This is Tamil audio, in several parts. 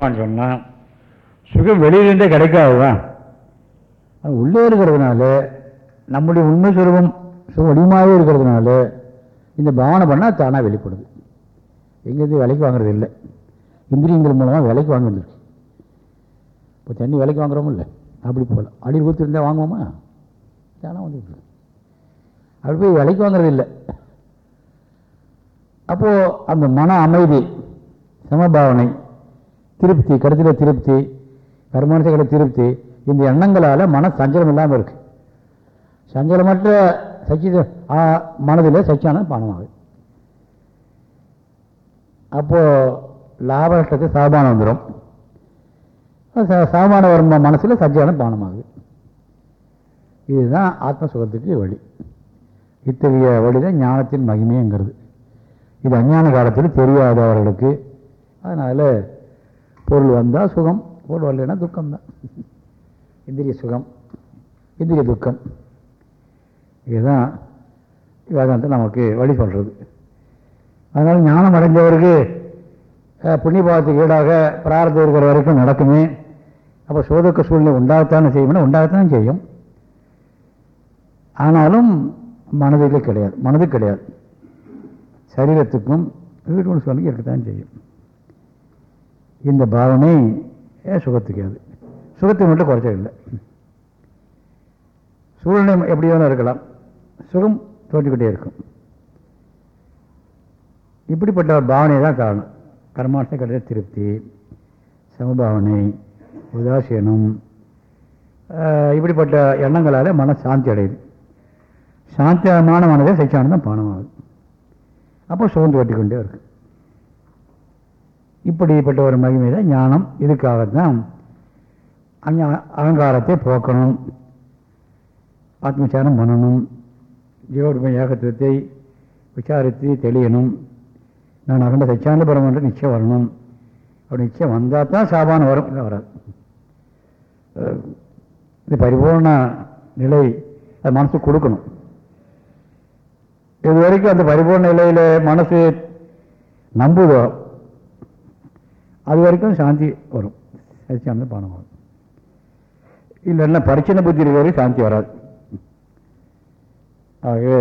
சொன்னால் சுகம் வெளியிலிருந்தே கிடைக்காதுதான். அது உள்ளே இருக்கிறதுனால நம்முடைய உண்மை சுரூபம் சுகம் வடிவமாகவே இருக்கிறதுனால இந்த பாவனை பண்ணால் தானாக வெளிப்படுது. எங்கேருந்து விலைக்கு வாங்குறது இல்லை. இந்திரியங்கள் மூலமாக விலைக்கு வாங்குறது இப்போ தண்ணி விலைக்கு வாங்குறோமோ இல்லை? அப்படி போகல அடி ஊற்றி இருந்தால் வாங்குவோமா? தானாக வந்துருக்கு அப்படி போய் விலைக்கு வாங்குறது இல்லை. அப்போது அந்த மன அமைதி சமபாவனை திருப்தி கடைசியில் திருப்தி கர்மானசைகளை திருப்தி. இந்த எண்ணங்களால் மன சஞ்சலம் இல்லாமல் இருக்கு. சஞ்சலமற்ற சச்சி மனதில் சச்சியான பானமாகுது அப்போது லாப நஷ்டத்துக்கு சாபானம் வந்துடும் சாபானம் வரும் மனசில் சச்சியான பானமாகுது இதுதான் ஆத்ம சுகத்துக்கு வழி. இத்தகைய வழி தான் ஞானத்தின் மகிமைங்கிறது. இது அஞ்ஞான காலத்தில் தெரியாதவர்களுக்கு அதனால் பொருள் வந்தால் சுகம் பொருள் வரலைன்னா துக்கம்தான். இந்திரிய சுகம் இந்திரிய துக்கம். இதுதான் வேதாந்தம் நமக்கு வழி சொல்கிறது அதனால் ஞானம் அடைஞ்சவருக்கு அஹ், புண்ணிய ஈடாக பிரார்த்தம் இருக்கிற வரைக்கும் நடக்குமே. அப்போ சோதக்க சூழ்நிலை உண்டாகத்தானே செய்யும்னா உண்டாகத்தான் செய்யும். ஆனாலும் மனதிலே கிடையாது மனது கிடையாது. சரீரத்துக்கும் வீட்டு ஒன்று இருக்கத்தான் செய்யும். இந்த பாவனை ஏன் சுகத்துக்கு அது. சுகத்தை மட்டும் குறைச்சதில்லை. சூழ்நிலை எப்படி வேணும் இருக்கலாம். சுகம் தோற்றிக்கிட்டே இருக்கும். இப்படிப்பட்ட ஒரு பாவனை தான் காரணம் கர்மாச கிடையாது திருப்தி சமபாவனை உதாசீனம் இப்படிப்பட்ட எண்ணங்களால் மன சாந்தி அடையுது. சாந்தியமான மனதே சச்சியானந்தம் பானமாகுது. அப்போ சுகம் தோட்டிக்கொண்டே இருக்குது இப்படிப்பட்ட ஒரு மகிமை தான் ஞானம். இதுக்காகத்தான் அஞ்ஞா- அகங்காரத்தை போக்கணும். ஆத்மசாரம் பண்ணணும். ஜீவோடுமை ஏகத்துவத்தை விசாரித்து தெளியணும். நான் அகண்ட சச்சியானந்த பரம் என்று நிச்சயம் வரணும். அப்படி நிச்சயம் வந்தால் தான் சாபானம் வரும். இல்லை வராது. இது பரிபூர்ண நிலை. அது மனசு கொடுக்கணும். இது வரைக்கும் அந்த பரிபூர்ண நிலையில் மனசு நம்புதோ? அது வரைக்கும் சாந்தி வரும். சச்சியானந்த பானம் வரும் இல்லைன்னா பரிச்சனை புத்தி இருக்கிற வரைக்கும் சாந்தி வராது. ஆகவே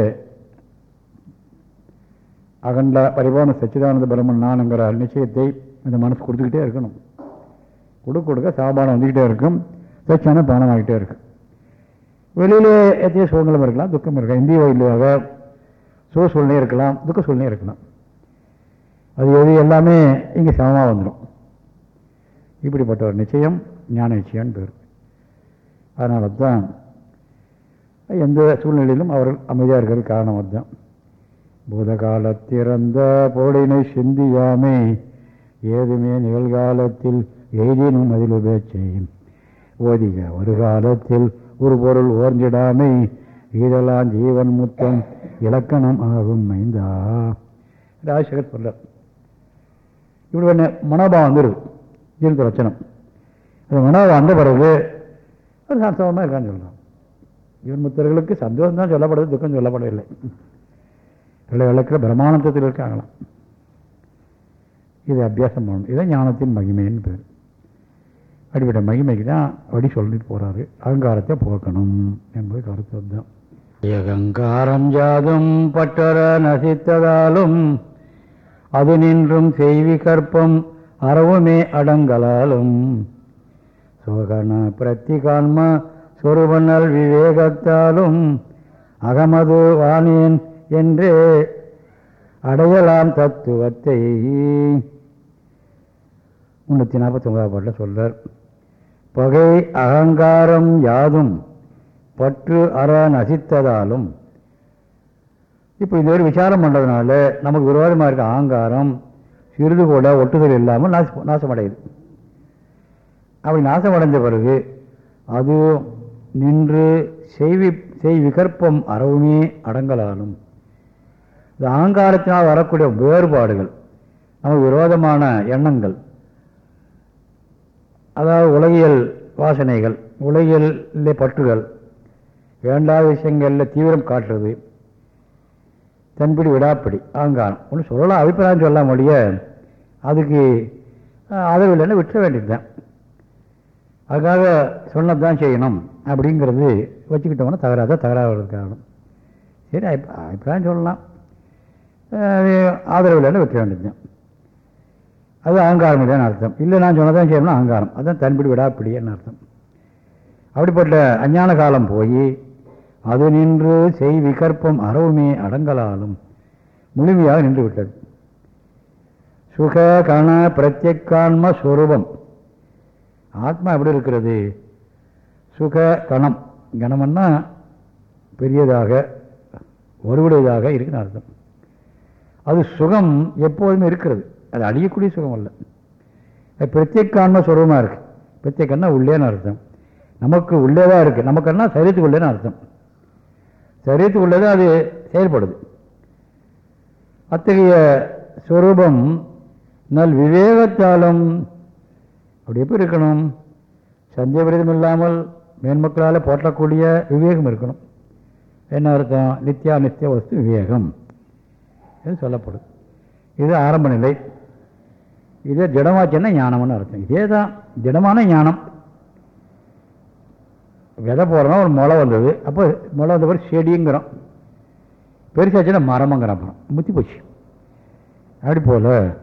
அகண்ட பரிபூர்ண சச்சிதானந்த பிரம்மன் நான்ங்கிற நிச்சயத்தை அந்த மனசு கொடுத்துக்கிட்டே இருக்கணும். கொடுக்க கொடுக்க சாபானம் வந்துக்கிட்டே இருக்கும். சச்சியான பானம் ஆகிட்டே இருக்கும். வெளியிலே எத்தனையோ சூழ்நிலை இருக்கலாம் துக்கம் இருக்கலாம். இந்திய வழியாக சுக சூழ்நிலை இருக்கலாம் துக்க சூழ்நிலை இருக்கலாம். அது எது எல்லாமே இங்கே சமமாக வந்துடும். இப்படிப்பட்ட ஒரு நிச்சயம் ஞான நிச்சயம் பேர். அதனால தான் எந்த சூழ்நிலையிலும் அவர்கள் அமைதியாக இருக்கிறது காரணம் அதுதான். பூதகாலத்திறந்த பொருளினை சிந்தியாமே ஏதுமே நிகழ்காலத்தில் எய்தினும் அதில் உபேட்சையும் ஓதிக ஒரு காலத்தில் ஒரு பொருள் ஓர்ந்திடாமை இதெல்லாம் ஜீவன் முத்தம் இலக்கணம் ஆகும் மைந்தா. ராஜசேகர் சொல்ல இப்படி ஒன்று மனோபாவம் வந்துடுது ஜீவன் பிரச்சனம் அது மனோபாவம் வந்த பிறகு அது சாந்தமாக இருக்கான்னு சொல்லலாம் ஜீவன் முத்தர்களுக்கு சந்தோஷம் தான் சொல்லப்படுது துக்கம் சொல்லப்படவில்லை. பிள்ளை விளக்கிற பிரமாணத்தில் இருக்காங்களாம். இது அபியாசம் பண்ணணும். இதுதான் ஞானத்தின் மகிமைன்னு பேர். அடிப்பட்ட மகிமைக்கு தான் வடி சொல்லிட்டு போறாரு. அகங்காரத்தை போக்கணும் என்பது கருத்து தான் அகங்காரம் ஜாதும் பட்டர நசித்ததாலும் அது நின்றும் செய்வி கற்பம் அறவுமே அடங்கலாலும். சோகன பிரத்திகான்மா சொருபனல் விவேகத்தாலும் அகமது வானேன் என்றே அடையலாம் தத்துவத்தை. முன்னூற்றி நாற்பத்தி ஒன்பதாம் பாட்டில் சொல்றார் பகை அகங்காரம் யாதும் பற்று அற நசித்ததாலும். இப்போ இதுவரை ஒரு விசாரம் பண்ணுறதுனால நமக்கு விரோதமாக இருக்க அகங்காரம் சிறிது கூட ஒட்டுதல் இல்லாமல் நாச நாசமடையுது. அப்படி நாசமடைஞ்ச பிறகு அது நின்று செய்வி செய் விகற்பம் அறவுமே அடங்கலாலும். இந்த அகங்காரத்தினால் வரக்கூடிய வேறுபாடுகள் நமக்கு விரோதமான எண்ணங்கள் அதாவது உலகியல் வாசனைகள் உலகியலில் பற்றுகள் வேண்டாத விஷயங்களில் தீவிரம் காட்டுறது தன்பிடி விடாப்படி. ஆங்கானம். ஒன்று சொல்லலாம் அபிப்பிராயம் சொல்ல முடிய அதுக்கு ஆதரவு இல்லைன்னா விட்டுற வேண்டியது தான் அதுக்காக சொன்னதான் செய்யணும் அப்படிங்கிறது வச்சுக்கிட்டோம்னா தகராத தகராறு காரணம். சரி அபி அபிப்பிராயம் சொல்லலாம். ஆதரவு இல்லைன்னா விட்டுற வேண்டியது தான் அது அகங்காரம் இல்லைன்னு அர்த்தம். இல்லை நான் சொன்னதான் செய்யணும்னா அகங்காரம் அதுதான் தன்பிடி விடாப்பிடின்னு அர்த்தம். அப்படிப்பட்ட அஞ்ஞான காலம் போய் அது நின்று செய் விகற்பம் அறவுமே அடங்கலாலும். முழுமையாக நின்று விட்டது சுக கண பிரத்யக்கான்ம ஸ்வரூபம் ஆத்மா எப்படி இருக்கிறது? சுக கணம். கணம்னா பெரியதாக ஒருவுடையதாக இருக்குன்னு அர்த்தம். அது சுகம் எப்போதுமே இருக்கிறது. அது அழியக்கூடிய சுகம் அல்ல. அது பிரத்யேகான்ம சுரூபமாக இருக்குது பிரத்யேகன்னா உள்ளேன்னு அர்த்தம். நமக்கு உள்ளே தான் இருக்குது நமக்குன்னா சரீரத்துக்கு உள்ளேன்னு அர்த்தம். சரீரத்துக்குள்ளே அது செயல்படுது. அத்தகைய ஸ்வரூபம் நல் விவேகத்தாலும் அப்படி எப்படி இருக்கணும்? சந்தேகபிரதம் இல்லாமல் மேன்மக்களால் போற்றக்கூடிய விவேகம் இருக்கணும். என்ன அர்த்தம்? நித்யா நித்திய வஸ்து விவேகம் என்று சொல்லப்படும். இது ஆரம்ப நிலை. இதே திடமாச்சுன்னா ஞானம்னு அர்த்தம். இதே தான் திடமான ஞானம். விதை போடுறோம் ஒரு முளை வந்தது. அப்போ முளை வந்த பிறகு செடிங்கிறோம். பெருசாச்சுன்னா மரமங்கிறோம் அப்புறம் முத்தி போச்சு. அப்படி போல்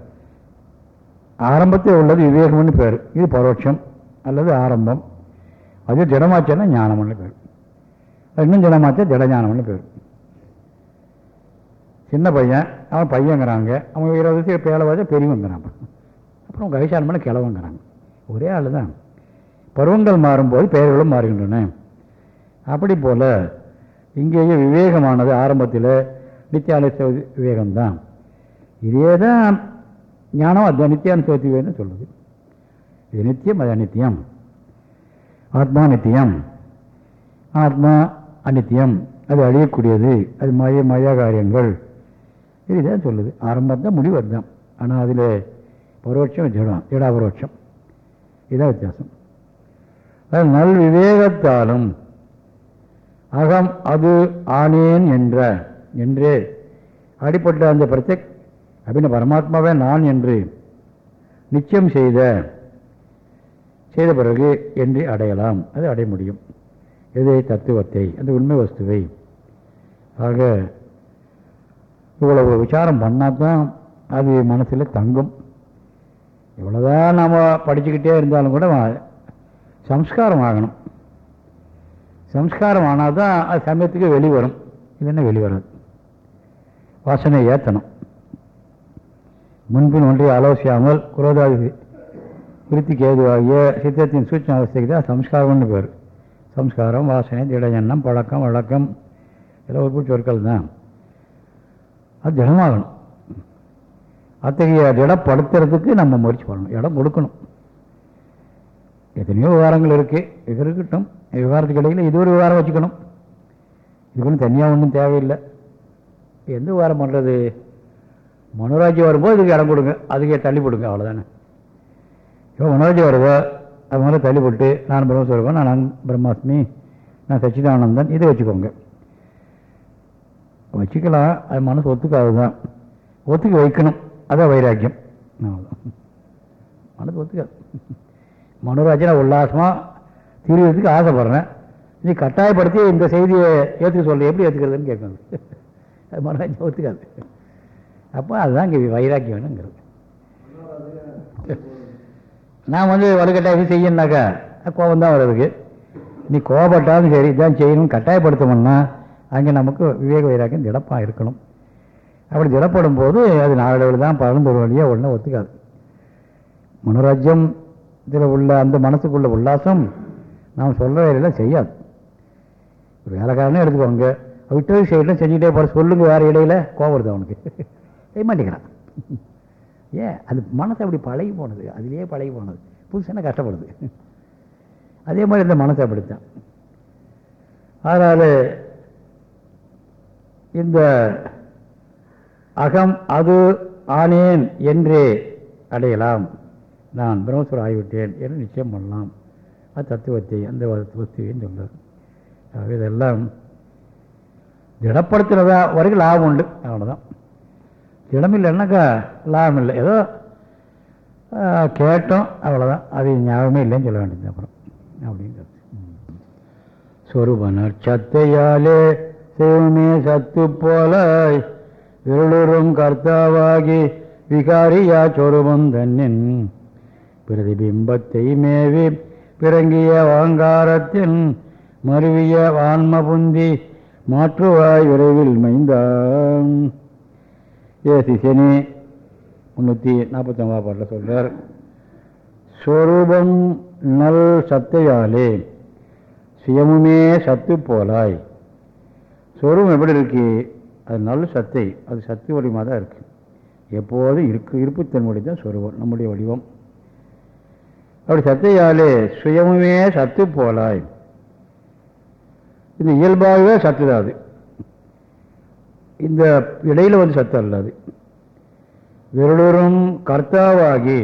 ஆரம்பத்தில் உள்ளது விவேகம்னு பேர். இது பரோட்சம் அல்லது ஆரம்பம். அது திடமாச்சேன்னா ஞானம்னு பேர். இன்னும் திடமாச்சா திடஞானம்னு பேர். சின்ன பையன் அவன் பையங்கிறாங்க. அவன் இருபது வயசு பேலை வச்சா பெரியவங்கிறான் அப்புறம் அப்புறம் பண்ண கிளவங்கிறாங்க ஒரே ஆள் தான் பருவங்கள் மாறும்போது பெயர்களும் மாறுகின்றன. அப்படி போல் இங்கேயே விவேகமானது ஆரம்பத்தில் நித்தியானுச விவேகம்தான். இதே தான் ஞானம் அது நித்தியானுசவத்தி விவேகம் சொல்லுது இது நித்தியம் அது அநித்தியம். ஆத்மா நித்தியம். ஆத்மா அநித்தியம். அது அழியக்கூடியது. அது மழைய மய காரியங்கள். இதுதான் சொல்லுது. ஆரம்பம் தான் முடிவு அதுதான் ஆனால் அதில் பரோட்சம் ஜடம் ஜடாபரோட்சம். இதான் வித்தியாசம். நல் விவேகத்தாலும் அகம் அது ஆனேன் என்ற என்றே அடிப்பட்ட அந்த பிரத்யக் அப்படின்னு பரமாத்மாவே நான் என்று நிச்சயம் செய்த செய்த பிறகு என்று அடையலாம். அது அடைய முடியும். எதை தத்துவத்தை அந்த உண்மை வஸ்துவை. ஆக இவ்வளவு விசாரம் பண்ணால் தான் அது மனசில் தங்கும். இவ்வளோதான் நாம் படிச்சுக்கிட்டே இருந்தாலும் கூட சம்ஸ்காரம் ஆகணும் சம்ஸ்காரம் ஆனால் தான் அது சமயத்துக்கு வெளிவரும். இல்லைன்னா வெளிவராது? வாசனை ஏற்றணும் முன்பின் ஒன்றை ஆலோசியாமல் குரோதாதி விருத்திக்கு ஏதுவாகிய சித்தத்தின் சூட்சம் அவஸ்தைக்கு தான் சம்ஸ்காரம்னு பேர். சம்ஸ்காரம் வாசனை திட எண்ணம் பழக்கம் வழக்கம் எல்லாம் ஒரு சொற்கள் தான். அது திடமாகணும் அத்தகைய திடப்படுத்துறதுக்கு நம்ம முயற்சி பண்ணணும். இடம் கொடுக்கணும். எத்தனையோ விவகாரங்கள் இருக்குது இது இருக்கட்டும். விவகாரத்துக்கு இடையில் இது ஒரு விவகாரம் வச்சுக்கணும். இதுக்குன்னு ஒன்றும் தனியாக ஒன்றும் தேவையில்லை. எந்த விவகாரம் பண்ணுறது மனோராஜ்யம் வரும்போது இதுக்கு இடம் கொடுங்க. அதுக்கே தள்ளி போடுங்க அவ்வளோதானே இப்போ மனோராஜ்யம் வருதோ அது முதல்ல தள்ளி போட்டு நான் பிரம்மஸ்வரூபம் நான் பிரம்மாஸ்மி நான் சச்சிதானந்தன் இதை வச்சுக்கோங்க. வச்சுக்கலாம். அது மனசு ஒத்துக்காது தான் ஒத்துக்க வைக்கணும். அதான் வைராக்கியம். மனசு ஒத்துக்காது. மனோராஜனை உல்லாசமாக தீர்வதுக்கு ஆசைப்படுறேன். நீ கட்டாயப்படுத்தி இந்த செய்தியை ஏற்றுக்க சொல்ல. எப்படி ஏற்றுக்கிறதுன்னு கேட்கணும். அது மனோராஜ்யம் ஒத்துக்காது. அப்போ அதுதான் இங்கே வைராக்கியம் வேணுங்கிறது நான் வந்து வலுக்கட்டாயம் செய்யணுனாக்கா கோபம் தான் வர்றதுக்கு. நீ கோபப்பட்டாலும் சரி இதான் செய்யணும். கட்டாயப்படுத்தணும்னா அங்கே நமக்கு விவேக வைராக்கியம் திடப்பாக இருக்கணும். அப்படி திடப்படும் போது அது நாளடைவில் தான் பறந்து பொருள் வழியாக ஒன்றும் ஒத்துக்காது. மனோராஜ்யம் இதில் உள்ள அந்த மனசுக்குள்ள உல்லாசம் நாம் சொல்கிற வேலையெல்லாம் செய்யாது. ஒரு வேலைக்காரனே எடுத்துக்கோங்க விட்டு செய்யலாம் செஞ்சுக்கிட்டே போகிற சொல்லுங்க வேறு இடையில கோபம் வருது அவனுக்கு. செய்ய மாட்டேங்கிறான். ஏன்? அது மனசு அப்படி பழகி போனது. அதுலேயே பழகி போனது. புதுசான கஷ்டப்படுது? அதே மாதிரி இந்த மனசை அப்படித்தான். அதனால் இந்த அகம் அது ஆனேன் என்றே அடையலாம். நான் பிரம்மஸ்வரம் ஆகிவிட்டேன் என்று நிச்சயம் பண்ணலாம். அது தத்துவத்தை அந்த வஸ்துவையும் சொல்றது ஆகவே இதெல்லாம் திடப்படுத்துகிறதா வரைக்கும் லாபம் உண்டு. அவ்வளோதான் திடம் இல்லைன்னாக்கா லாபம் இல்லை. ஏதோ கேட்டோம் அவ்வளோதான் அது ஞாபகமே இல்லைன்னு சொல்ல வேண்டியது அப்புறம். அப்படிங்கிறது சொருபனர் சத்தையாலே சிவமே சத்து போல இருளுறும் கர்த்தாவாகி விகாரியா சொருபம் தன்னின் பிரதிபிம்பத்தை மேவி பிறங்கிய வாங்காரத்தின் மருவிய வான்ம புந்தி மாற்றுவாய் விரைவில் மைந்தான். ஏ சிசனி முன்னூற்றி நாற்பத்தொம்பது பாட்டில் சொல்கிறார் ஸ்வரூபம் நல் சத்தையாலே சுயமுமே சத்து போலாய். ஸ்வரூபம் எப்படி இருக்கு? அது நல்ல சத்தை அது சத்து வடிவமாக தான் இருக்குது எப்போதும் இருக்கு இருப்புத்தன்மை தான் ஸ்வரூபம் நம்முடைய வடிவம். அப்படி சத்தையாலே சுயமுமே சத்து போலாய். இந்த இயல்பாகவே சத்து தான் அது. இந்த இடையில வந்து சத்து அல்லாது விரலூரும் கர்த்தாவாகி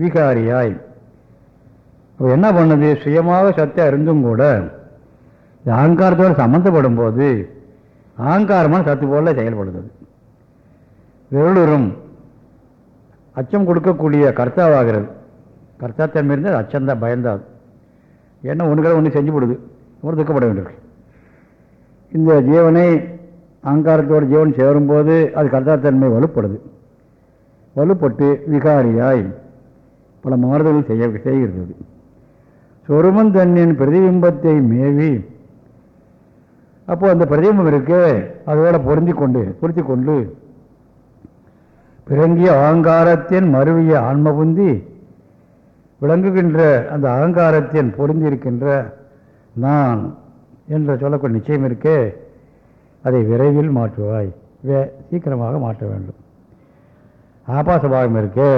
விகாரியாய். அப்ப என்ன பண்ணுது? சுயமாக சத்தா இருந்தும் கூட இந்த அகங்காரத்தோடு சம்மந்தப்படும் போது அகங்காரமான சத்து போல செயல்படுது விரலுறும் அச்சம் கொடுக்கக்கூடிய கர்த்தாவாகிறது. கர்த்தாத்தன்மை இருந்தால் அச்சந்தான் பயந்தாது ஏன்னா ஒன்றுகளை ஒன்று செஞ்சு போடுது. ஒரு துக்கப்பட வேண்டியிருக்கு. இந்த ஜீவனை அகங்காரத்தோடு ஜீவன் சேரும்போது அது கர்த்தாத்தன்மை வலுப்படுது. வலுப்பட்டு விகாரியாய் பல மாறுதல்கள் செய்ய செய்கிறது சொருமன் தன்னின் பிரதிபிம்பத்தை மேவி அப்போ அந்த பிரதிபிம்பம் இருக்கு அதோட பொருந்தி கொண்டு பொருத்தி கொண்டு பிறங்கிய அகங்காரத்தின் மருவிய ஆன்மபுந்தி விளங்குகின்ற அந்த அகங்காரத்தின் பொருந்திருக்கின்ற நான் என்ற சொல்லக்கூடிய நிச்சயம் இருக்கே அதை விரைவில் மாற்றுவாய். வே சீக்கிரமாக மாற்ற வேண்டும். ஆபாச பாகம் இருக்கு.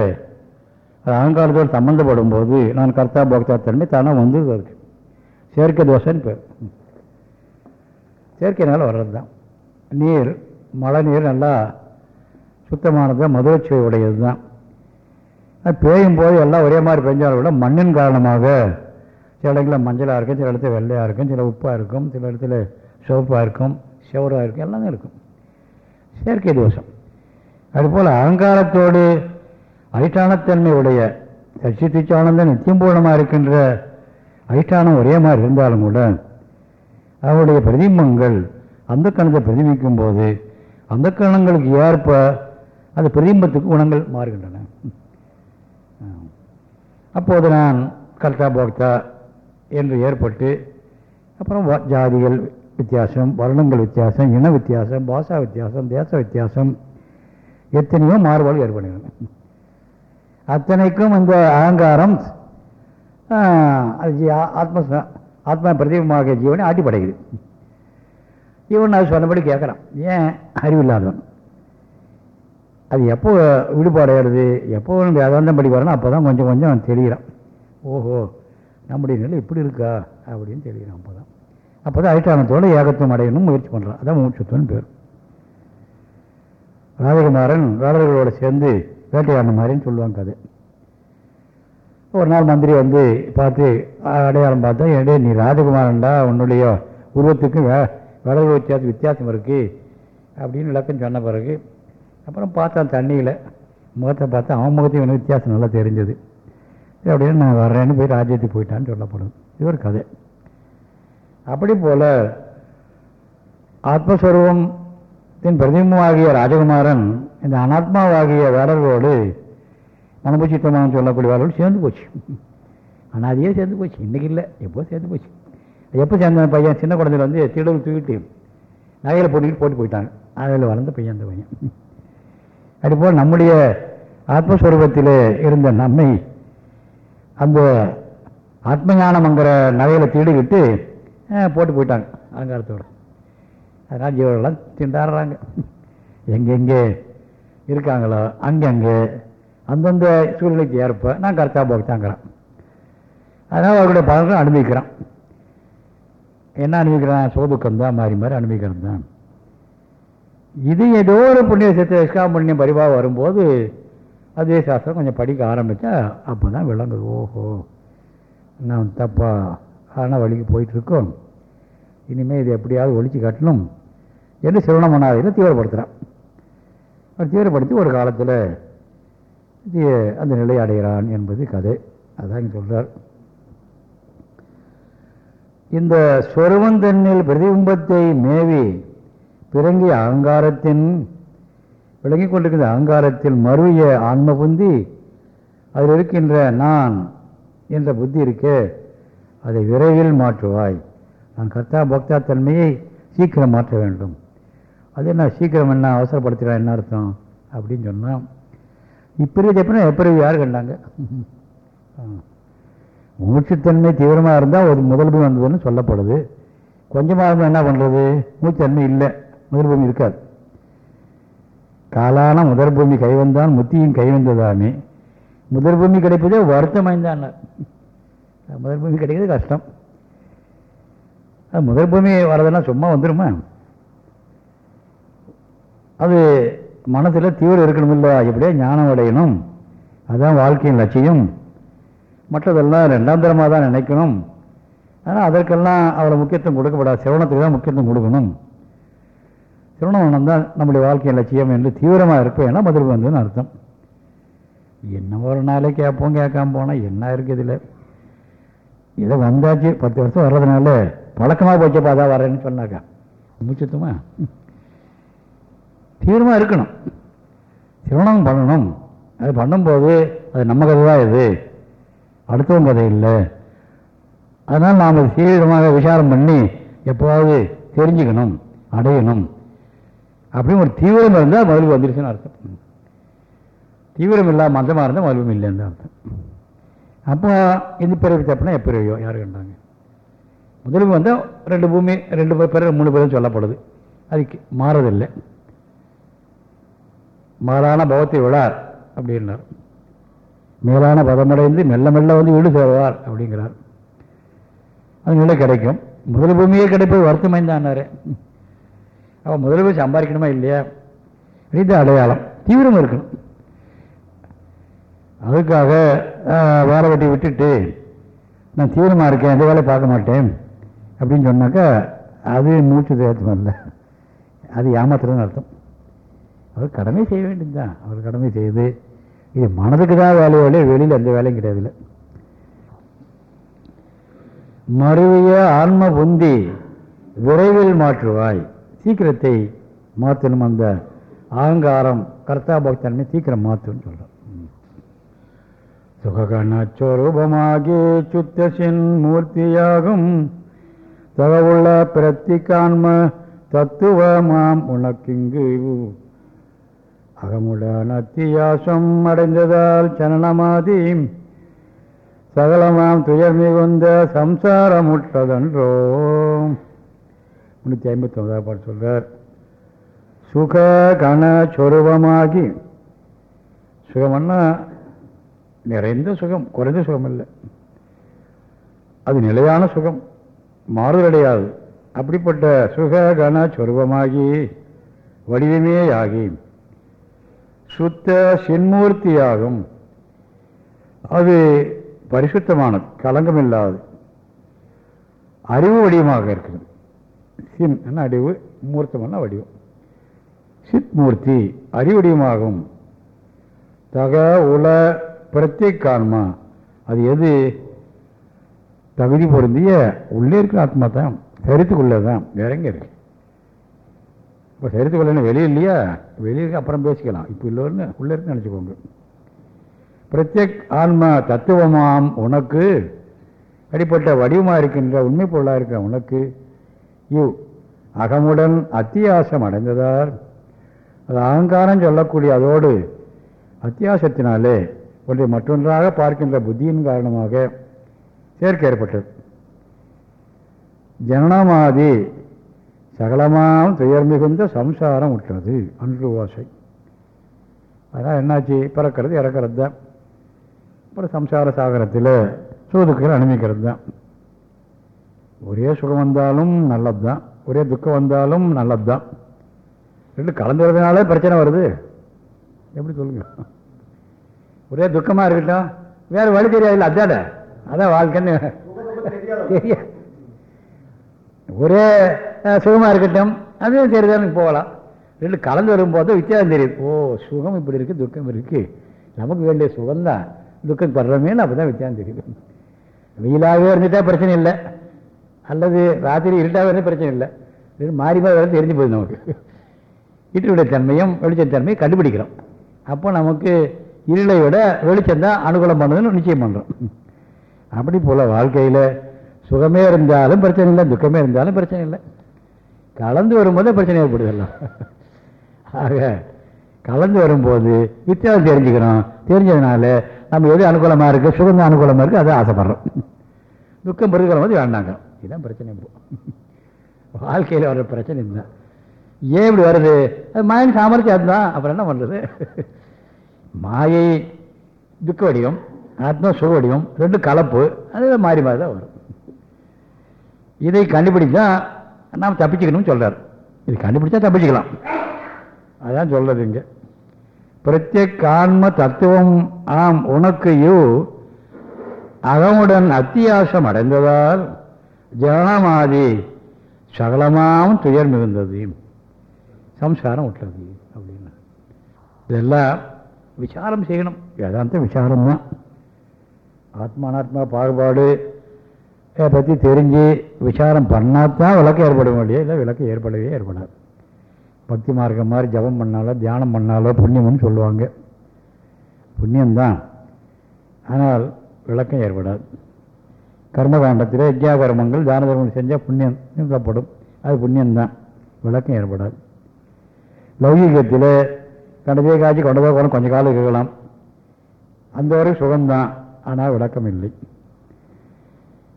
அது அகங்காரத்தோடு சம்மந்தப்படும் போது நான் கர்த்தா போக்தா தன்மை தானே வந்து இருக்கு. செயற்கை தோசைன்னு பேர். செயற்கைனால வர்றது தான் நீர் மழை நீர் நல்லா சுத்தமானது மதுரச்சுவை உடையது தான் பேயும் போது எல்லாம் ஒரே மாதிரி பெஞ்சாலும் கூட மண்ணின் காரணமாக சில இடங்களில் மஞ்சளாக இருக்கும் சில இடத்துல வெள்ளையாக இருக்கும் சில உப்பாக இருக்கும் சில இடத்துல சிவப்பாக இருக்கும் சிவராக இருக்கும் எல்லாமே இருக்கும். செயற்கை தோஷம். அதுபோல் அகங்காரத்தோடு அதிஷ்டானத்தன்மையுடைய சச்சித்திச்சானந்தன் நித்தியம் பூர்ணமாக இருக்கின்ற அதிஷ்டானம் ஒரே மாதிரி இருந்தாலும் கூட அவருடைய பிரதிபங்கள் அந்த கணத்தை பிரதிபிக்கும் போது அந்த கணங்களுக்கு ஏற்ப அந்த பிரதிபத்துக்கு குணங்கள் மாறுகின்றன. அப்போது நான் கர்த்தா போக்தா என்று ஏற்பட்டு அப்புறம் வ- ஜாதிகள் வித்தியாசம் வருணங்கள் வித்தியாசம் இன வித்தியாசம் பாஷா வித்தியாசம் தேச வித்தியாசம் எத்தனையோ மாறுபாடு ஏற்படுகின்றன. அத்தனைக்கும் இந்த அகங்காரம் அது ஜீ- ஆத்ம ஆத்மா பிரதீபமாக ஜீவனை ஆட்டிப்படைக்குது இவன் அது சொன்னபடி கேட்குறான். ஏன் அறிவில்லாதவன்? அது எப்போ விடுபாடு ஆயிடுது எப்போ வேதாந்தம் படி வரணும் அப்போ தான் கொஞ்சம் கொஞ்சம் தெரிகிறான் ஓஹோ நம்முடைய நிலை இப்படி இருக்கா? அப்படின்னு தெரிகிறான் அப்போ தான் அப்போ தான் அதிஷ்டானத்தோடு ஏகத்துவம் அடையணும் முயற்சி பண்ணுறான் அதான் மூச்சுத்துவன் பேர். ராஜகுமாரன் வேடர்களோடு சேர்ந்து வேட்டையாடின மாதிரின்னு சொல்லுவாங்க கதை. ஒரு நாள் மந்திரி வந்து பார்த்து அடையாளம் பார்த்தா என்னடே நீ ராஜகுமாரன்டா உன்னுடைய உருவத்துக்கும் வே வேடர்கள் வித்தியாசம் வித்தியாசம் இருக்குது அப்படின்னு விளக்கம் சொன்ன பிறகு அப்புறம் பார்த்தான் தண்ணியில் முகத்தை பார்த்தா அவன் முகத்தையும் எனக்கு வித்தியாசம் நல்லா தெரிஞ்சது. அப்படின்னு நான் வர்றேன்னு போய் ராஜ்யத்துக்கு போயிட்டான்னு சொல்லப்படும். இது ஒரு கதை. அப்படி போல் ஆத்மஸ்வரூபத்தின் பிரதிமமாகிய ராஜகுமாரன் இந்த அனாத்மாவாகிய வேடர்களோடு மனபுச்சித்தமாக சொல்லக்கூடியவர்களோடு சேர்ந்து போச்சு. அனாதியே சேர்ந்து போச்சு. இன்னைக்கு இல்லை. எப்போ சேர்ந்து போச்சு? எப்போ சேர்ந்த பையன்? சின்ன குழந்தையில வந்து திடல் தூக்கிட்டு நகையில் போட்டுக்கிட்டு போட்டு போயிட்டாங்க. அதில் வளர்ந்த பையன் அந்த பையன். அதுபோல் நம்முடைய ஆத்மஸ்வரூபத்தில் இருந்த நம்மை அந்த ஆத்மஞானம்ங்கிற நகையில் திருடிக்கிட்டு போட்டு போயிட்டாங்க அலங்காரத்தோட. அதனால் ஜீவர்கள்லாம் திண்டாடுறாங்க. எங்கெங்கே இருக்காங்களோ அங்கங்கே அந்தந்த சூழ்நிலைக்கு ஏற்ப நான் கர்த்தா போக்தாங்கிறான். அதனால் அவருடைய பலன்கள் அனுபவிக்கிறான். என்ன அனுபவிக்கிறான்? சோதுக்கம் தான் மாறி மாறி அனுபவிக்கிறது தான். இது ஏதோ ஒரு புண்ணிய சேர்த்து எஸ்காம் புண்ணியம் பரிபாக வரும்போது அதே சாஸ்திரம் கொஞ்சம் படிக்க ஆரம்பித்தா அப்போ தான் விளங்குது. ஓஹோ நான் தப்பாக ஆன வழிக்கு போயிட்டுருக்கோம். இனிமேல் இது எப்படியாவது ஒழிச்சு கட்டணும் என்று சிறுவனமனாதையில் தீவிரப்படுத்துகிறான் தீவிரப்படுத்தி ஒரு காலத்தில் இது அந்த நிலை அடைகிறான் என்பது கதை. அதான் இங்கே சொல்கிறார் இந்த சொருவந்தன்னில் பிரதிபிம்பத்தை மேவி பிறங்கிய அகங்காரத்தின் விளங்கிக் கொண்டிருக்கின்ற அகங்காரத்தில் மறுவிய ஆன்ம புந்தி அதில் இருக்கின்ற நான் என்ற புத்தி இருக்கே அதை விரைவில் மாற்றுவாய். நான் கர்த்தா பக்தா தன்மையை சீக்கிரம் மாற்ற வேண்டும். அது என்ன சீக்கிரம் என்ன அவசரப்படுத்துகிறேன் என்ன அர்த்தம்? அப்படின்னு சொன்னால் இப்படி எப்படின்னா எப்படி யார் கண்டாங்க? மூச்சுத்தன்மை தீவிரமாக இருந்தால் ஒரு முதல் வந்ததுன்னு சொல்லப்படுது. கொஞ்சமாக இருந்தால் என்ன பண்ணுறது மூச்சுத்தன்மை இல்லை. முதல் பூமி இருக்காது. காலான முதல் பூமி கைவந்தான் முத்தியும் கைவந்ததாமே முதல் பூமி கிடைப்பதே வருத்தமாய்ந்தான் முதல் பூமி கிடைக்கிறது கஷ்டம். அது முதல் பூமி வரதெல்லாம் சும்மா வந்துடுமா அது மனசில் தீவிரம் இருக்கணும் இல்லை எப்படியே ஞானம் அடையணும். அதுதான் வாழ்க்கையின் லட்சியம். மற்றதெல்லாம் ரெண்டாம் தரமாக தான் நினைக்கணும். ஆனால் அதற்கெல்லாம் அவ்வளோ முக்கியத்துவம் கொடுக்கப்படாது. சிரவணத்துக்கு தான் முக்கியத்துவம் கொடுக்கணும். திருவண்ணாமலம் தான் நம்முடைய வாழ்க்கையில் லட்சியம் என்று தீவிரமாக இருப்பேன்னா பதில் வந்ததுன்னு அர்த்தம். என்ன ஒரு நாளைக்கு கேட்போம் கேட்காம போனால் என்ன இருக்குது இதில்? இதை வந்தாச்சு பத்து வருஷம் வர்றதுனால பழக்கமாக போச்சப்பா அதான் வரேன்னு சொன்னாக்கா. முக்கியத்துவமா தீவிரமாக இருக்கணும். திருவண்ணாமம் பண்ணணும். அது பண்ணும்போது அது நம்ம கதை தான் இது. அடுத்தவங்க கதை இல்லை. அதனால் நாம் தீவிரமாக விசாரம் பண்ணி எப்போவாவது தெரிஞ்சுக்கணும் அடையணும். அப்படின்னு ஒரு தீவிரம் இருந்தால் முதல்வு வந்துருச்சுன்னு அர்த்தம். தீவிரம் இல்லாமல் மந்தமாக இருந்தால் முதல்வம் இல்லைன்னு அர்த்தம். அப்போ இந்த பிறவி தப்புனா எப்பிறவியோ யார் கண்டாங்க முதலுமை வந்தால் ரெண்டு பூமி ரெண்டு பேர் மூணு பேரும் சொல்லப்படுது. அதுக்கு மாறதில்லை. மாறான பவத்தை விழார் அப்படின்னார். மேலான பதமடைந்து மெல்ல மெல்ல வந்து வீடு சேருவார் அப்படிங்கிறார். அது நிலை கிடைக்கும். முதல் பூமியே கிடைப்பது வருத்தமைந்தான்னாரு அவன் முதல் போய் சம்பாதிக்கணுமா இல்லையா? இது அடையாளம். தீவிரம் இருக்கணும். அதுக்காக வேலை வெட்டி விட்டுட்டு நான் தீவிரமாக இருக்கேன் எந்த வேலையை பார்க்க மாட்டேன் அப்படின்னு சொன்னாக்கா அது மூச்சு தேர்த்தம் இல்லை அது ஏமாத்துறதுன்னு அர்த்தம். அவர் கடமை செய்ய வேண்டியது தான். அவர் கடமை செய்து இது மனதுக்கு தான் வேலை வேலையை வெளியில் எந்த வேலையும் கிடையாதுல்ல மறுவிய ஆன்ம புந்தி விரைவில் மாற்றுவாய். சீக்கிரத்தை மாற்றணும் அந்த அகங்காரம் கர்த்தாபக்தன்மை சீக்கிரம் மாற்றுன்னு சொல்கிறோம் சுககணச்சொரூபமாகி சுத்தசின் மூர்த்தியாகும். தகவுள்ள பிரத்தி காண்ம தத்துவமாம் உனக்கிங்கு. அகமுடன் அத்தியாசம் அடைந்ததால் சனனமாதி சகலமாம் துயர் மிகுந்த சம்சாரமுற்றதன்றோம். முந்நூற்றி ஐம்பத்தி ஒன்பதாம் பாட்டு சொல்றார். சுக கண சொருபமாகி சுகம்னா நிறைந்த சுகம் குறைந்த சுகம் இல்லை. அது நிலையான சுகம் மாறுதலடையாது. அப்படிப்பட்ட சுக கண சொருபமாகி ஆகி சுத்த சின்மூர்த்தியாகும். அது பரிசுத்தமானது களங்கமில்லாது அறிவு வடிவமாக இருக்குது சின் என்ன அடிவு? மூர்த்தமான வடிவம்? சித் மூர்த்தி அறிவடிவமாகும் தக உல பிரத்யேக் ஆன்மா அது எது? தகுதி பொருந்திய உள்ளே இருக்கிற ஆத்மா தான் சரித்துக்குள்ளே தான் வேற எங்கே இருக்கு? இப்போ சரித்துக்குள்ளே வெளியே இல்லையா? வெளியே இருக்க அப்புறம் பேசிக்கலாம். இப்போ இல்லைன்னு உள்ளே இருக்கு நினச்சிக்கோங்க. பிரத்யேக் ஆன்மா தத்துவமாம் உனக்கு. அடிப்பட்ட வடிவமாக இருக்கின்ற உண்மை பொருளாக இருக்கிற உனக்கு. யூ அகமுடன் அத்தியாசம் அடைந்ததால் அது அகங்காரம் சொல்லக்கூடிய அதோடு அத்தியாசத்தினாலே ஒன்றை மற்றொன்றாக பார்க்கின்ற புத்தியின் காரணமாக சேர்க்கை ஏற்பட்டது. ஜனனமாதி சகலமாம் துயர் மிகுந்த சம்சாரம் உற்றது அன்று வாசை. அதனால் என்னாச்சு? பிறக்கிறது இறக்கிறது தான். அப்புறம் சம்சார சாகரத்தில் சூதுக்கள் அனுமிக்கிறது தான். ஒரே சுகம் வந்தாலும் நல்லது தான். ஒரே துக்கம் வந்தாலும் நல்லது தான் ரெண்டு கலந்துறதுனால பிரச்சனை வருது. எப்படி சொல்லுங்க? ஒரே துக்கமாக இருக்கட்டும். வேறு வழி தெரியாதுல்ல அதாட அதான் வாழ்க்கைன்னு. தெரிய ஒரே சுகமாக இருக்கட்டும். அதுவும் தெரியுதானு போகலாம். ரெண்டு கலந்து வரும்போது வித்தியாசம் தெரியுது. ஓ சுகம் இப்படி இருக்குது துக்கம் இருக்குது நமக்கு வேண்டிய சுகம்தான். துக்கம் படுறமேனு அப்போ தான் வித்தியாசம் தெரியுது. வெயிலாகவே இருந்துட்டா பிரச்சனை இல்லை. அல்லது ராத்திரி இருட்டாக இருந்தால் பிரச்சனை இல்லை. இது மாறி மாறி வரது தெரிஞ்சு போகுது நமக்கு. இருட்டுடைய தன்மையும் வெளிச்சத்தன்மையும் கண்டுபிடிக்கிறோம். அப்போ நமக்கு இருளை விட வெளிச்சம் தான் அனுகூலம் பண்ணுதுன்னு நிச்சயம் பண்ணுறோம் அப்படி போல் வாழ்க்கையில் சுகமே இருந்தாலும் பிரச்சனை இல்லை துக்கமே இருந்தாலும் பிரச்சனை இல்லை. கலந்து வரும்போது பிரச்சனை ஏற்படுதெல்லாம் ஆக கலந்து வரும்போது வித்தியாசம் தெரிஞ்சுக்கிறோம். தெரிஞ்சதுனால நம்ம எது அனுகூலமாக இருக்குது சுகந்தம் அனுகூலமாக இருக்குது அதை ஆசைப்படுறோம். துக்கம் பெருகிற போது வேண்டாங்க. இதுதான் பிரச்சனை இப்போ. வாழ்க்கையில் வர்ற பிரச்சனை இதுதான். ஏன் இப்படி வருது? அது மாயின் சாமர்த்தியம் அதுதான். அப்புறம் என்ன பண்ணுறது மாயை துக்க வடிவம் ஆத்மா சுக வடிவம் ரெண்டு கலப்பு அது மாறி மாறி தான் வரும். இதை கண்டுபிடிச்சா நாம் தப்பிச்சுக்கணும்னு சொல்கிறார் இது கண்டுபிடிச்சா தப்பிச்சுக்கலாம். அதான் சொல்றது இங்க. பிரத்யேக் ஆன்ம தத்துவம் ஆம் உனக்கு யூ அகமுடன் அத்தியாசம் அடைந்ததால் ஜனமாதி சகலமாகவும் துயர் மிகுந்தது. சம்சாரம் விட்டது அப்படின்னு. இதெல்லாம் விசாரம் செய்யணும். வேதாந்த விசாரம் தான். ஆத்மானாத்மா பாகுபாடு பற்றி தெரிஞ்சு விசாரம் பண்ணாதான் விளக்கம் ஏற்பட முடியும் இல்லை விளக்கம் ஏற்படவே ஏற்படாது. பக்தி மார்க்கம் மாதிரி ஜபம் பண்ணாலோ தியானம் பண்ணாலோ புண்ணியம்னு சொல்லுவாங்க. புண்ணியம்தான். ஆனால் விளக்கம் ஏற்படாது. கர்மகாண்டத்தில் யஜ்யாகர்மங்கள் தான தர்மங்கள் செஞ்சால் புண்ணியம் சொல்லப்படும் அது புண்ணியம்தான். விளக்கம் ஏற்படாது. லௌகீகத்தில் கண்டதே காட்சி கொண்டதே கூட கொஞ்சம் காலம் இருக்கலாம். அந்த வரை சுகம்தான். ஆனால் விளக்கம் இல்லை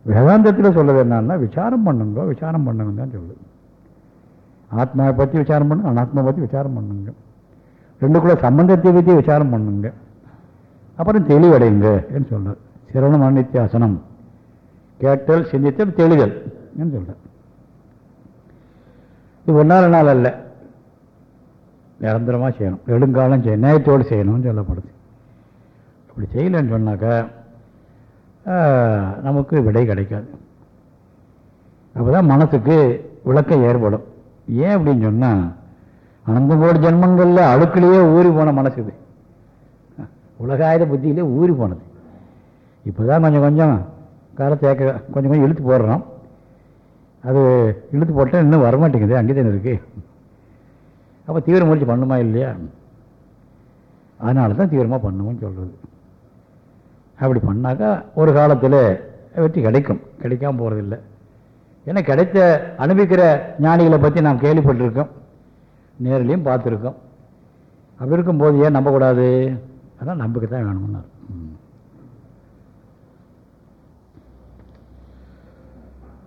வேதாந்தத்தில் சொல்லுது என்னன்னா விசாரம் பண்ணுங்க விசாரம் பண்ணுங்க தான் சொல்லுது. ஆத்மாவை பற்றி விசாரம் பண்ணுங்க அனாத்மாவை பற்றி விசாரம் பண்ணுங்க. ரெண்டுக்குள்ள சம்பந்தத்தை பற்றி விசாரம் பண்ணுங்க. அப்புறம் தெளிவடைங்க என்று சொல்கிறார் சிரவணம் அநித்தியாசனம் கேட்டல் சிந்தித்தல் தெளிதல் என்று சொல்றார். இது ஒன்றால நாள் அல்ல. நிரந்தரமாக செய்யணும். நெடுங்காலம் செய்யணும் நேயத்தோடு செய்யணும்னு சொல்லப்படுது. அப்படி செய்யலைன்னு சொன்னாக்கா நமக்கு விடை கிடைக்காது. அப்போ தான் மனசுக்கு விளக்கம் ஏற்படும். ஏன் அப்படின்னு சொன்னால் அனந்தங்கோடு ஜென்மங்களில் அழுக்கிலேயே ஊறி போன மனசு இது. உலகாயுத புத்தியிலே ஊறி போனது. இப்போ தான் கொஞ்சம் கொஞ்சம் காலை தேக்க கொஞ்சம் கொஞ்சம் இழுத்து போடுறோம். அது இழுத்து போட்டால் இன்னும் வரமாட்டேங்குது அங்கே தான் இருக்குது அப்போ தீவிர முயற்சி பண்ணுமா இல்லையா? அதனால தான் தீவிரமாக பண்ணுவோம்னு சொல்கிறது அப்படி பண்ணாக்கா ஒரு காலத்தில் வெற்றி கிடைக்கும். கிடைக்காம போகிறதில்லை ஏன்னா கிடைத்த அனுபவிக்கிற ஞானிகளை பற்றி நாம் கேள்விப்பட்டிருக்கோம். நேரிலையும் பார்த்துருக்கோம். அப்படி இருக்கும்போது ஏன் நம்பக்கூடாது? அதான் நம்பிக்கை தான் வேணும்னார்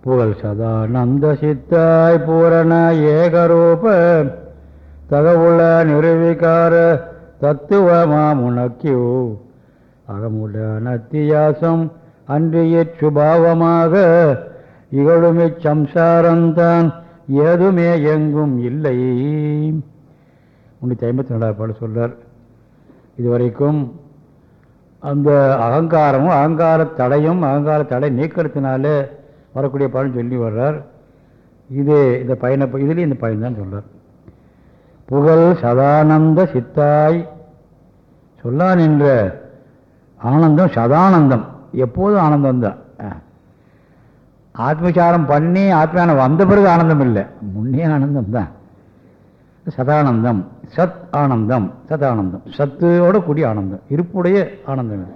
புகழ் சதா நந்த சித்தாய் பூரண ஏகரூப தகவுள்ள நிறுவிகார தத்துவமாம் உனக்கியோ அகமுடன் அத்தியாசம் அன்றிய சுபாவமாக இகழுமிச் சம்சாரம்தான் ஏதுமே எங்கும் இல்லை. முன்னூற்றி ஐம்பத்தி ரெண்டாவது பாடல் சொல்றார் இதுவரைக்கும் அந்த அகங்காரமும் அகங்கார தடையும் அகங்கார தடை நீக்கிறதுனால வரக்கூடிய பலன் சொல்லி வர்றார். இதே இந்த பயனை இதுலேயும் இந்த பயன் தான் சொல்கிறார் புகழ் சதானந்த சித்தாய். சொல்லான் என்ற ஆனந்தம் சதானந்தம். எப்போதும் ஆனந்தம் தான். ஆத்மசாரம் பண்ணி ஆத்மானம் வந்த பிறகு ஆனந்தம் இல்லை. முன்னே ஆனந்தம் தான். சதானந்தம். சத் ஆனந்தம். சதானந்தம். சத்தோட கூடிய ஆனந்தம். இருப்புடைய ஆனந்தம்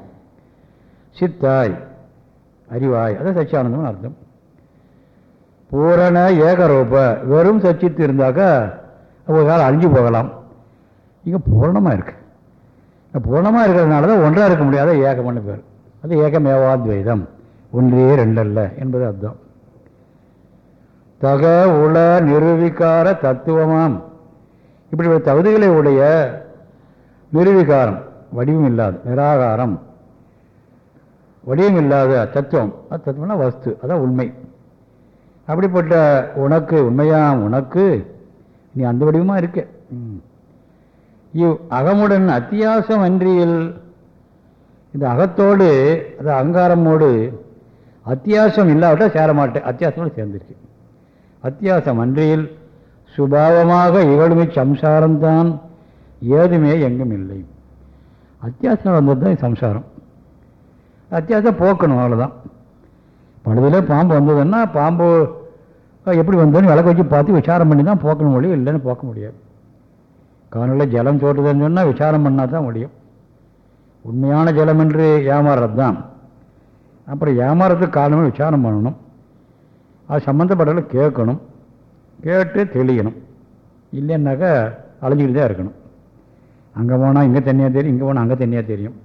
சித்தாய். அறிவாய். அதான் சச்சியானந்தம்னு அர்த்தம். பூரண ஏகரூப வெறும் சச்சித்து இருந்தாக்கா ஒரு காலம் அழிஞ்சு போகலாம். இங்கே பூரணமாக இருக்கு. பூர்ணமாக இருக்கிறதுனால தான் ஒன்றாக இருக்க முடியாத ஏகமான பேர். அது ஏகமேவாத்வைதம் ஒன்றே ரெண்டல்ல என்பது அர்த்தம். தக உள நிருவிகார தத்துவமாம். இப்படி தகுதிகளை உடைய நிருவிகாரம் வடிவம் இல்லாத நிராகாரம். வடிவம் இல்லாத தத்துவம். அது தத்துவம்னா வஸ்து. அதான் உண்மை. அப்படிப்பட்ட உனக்கு உண்மையாம் உனக்கு நீ அந்த வடிவமாக இருக்க. இவ் அகமுடன் அத்தியாசம் அன்றியில் இந்த அகத்தோடு அது அகங்காரமோடு அத்தியாசம் இல்லாவிட்டால் சேர மாட்டேன் அத்தியாசத்தோடு சேர்ந்துருக்கு அத்தியாசம் அன்றியில் சுபாவமாக இகழுமை சம்சாரம்தான் ஏதுமே எங்கும் இல்லை. அத்தியாசம் வந்தது தான் சம்சாரம். அத்தியாசம் போக்கணும் அவ்வளோதான் பழுதில் பாம்பு வந்ததுன்னா பாம்பு எப்படி வந்ததுன்னு விளக்கு வச்சு பார்த்து விசாரம் பண்ணி தான் போக்கணும் முடியும் இல்லைன்னு போக்க முடியாது. காலையில் ஜலம் சோட்டுதுன்னு சொன்னால் விசாரம் பண்ணால் தான் முடியும். உண்மையான ஜலம் என்று ஏமாறுறது தான் அப்புறம் ஏமாறதுக்கு காரணமாக விசாரம் பண்ணணும். அது சம்மந்தப்பட்டவர்கள் கேட்கணும். கேட்டு தெளியணும். இல்லைன்னாக்கா அலைஞ்சிக்கிட்டு தான் இருக்கணும். அங்கே போனால் இங்கே தனியாக தெரியும் இங்கே போனால் அங்கே தனியாக தெரியும்.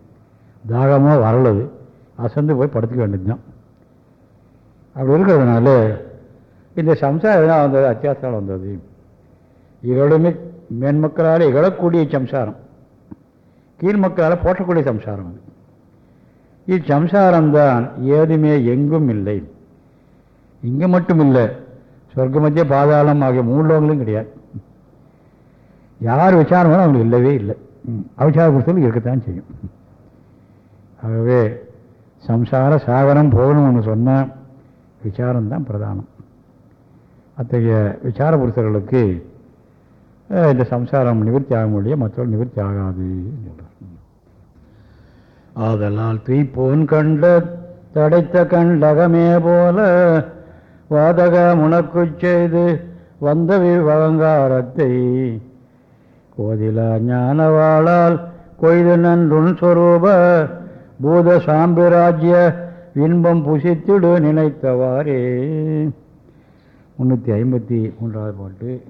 தாகமாக வரலது. அசந்து போய் படுத்துக்க வேண்டியது தான் அப்படி இருக்கிறதுனால இந்த சம்சாரம் எதனால் வந்தது அத்தியாசத்தால் வந்தது. இகழுமே மேன்மக்களால் இகழக்கூடிய சம்சாரம். கீழ் மக்களால் போற்றக்கூடிய சம்சாரம் அது. இச்சம்சாரம்தான் ஏதுமே எங்கும் இல்லை. இங்கே மட்டும் இல்லை சொர்க்க மத்திய பாதாளம் ஆகிய மூன்றவங்களும் கிடையாது. யார் விசாரம் வேணும் அவங்களுக்கு இல்லவே இல்லை. அவிசார புருஷத்தில் இருக்கத்தான் செய்யும். ஆகவே சம்சார சாகரம் போகணும்னு சொன்னால் விசாரம்தான் பிரதானம். அத்தகைய விசார புருஷர்களுக்கு இந்த சம்சாரம் நிவர்த்தி ஆக முடியும் மற்றவர்கள் நிவர்த்தி ஆகாது ஆதலால் தீப்போன் கண்ட தடைத்த கண்டகமே போல வாதக முனக்கு செய்து வந்த விவகாரத்தை கோதிலா ஞானவாளால் கொய்து நன்றுன் சொரூப பூத சாம்பிராஜ்ய இன்பம் புசித்திடு நினைத்தவாறே. முன்னூற்றி ஐம்பத்தி மூன்றாவது பாட்டு.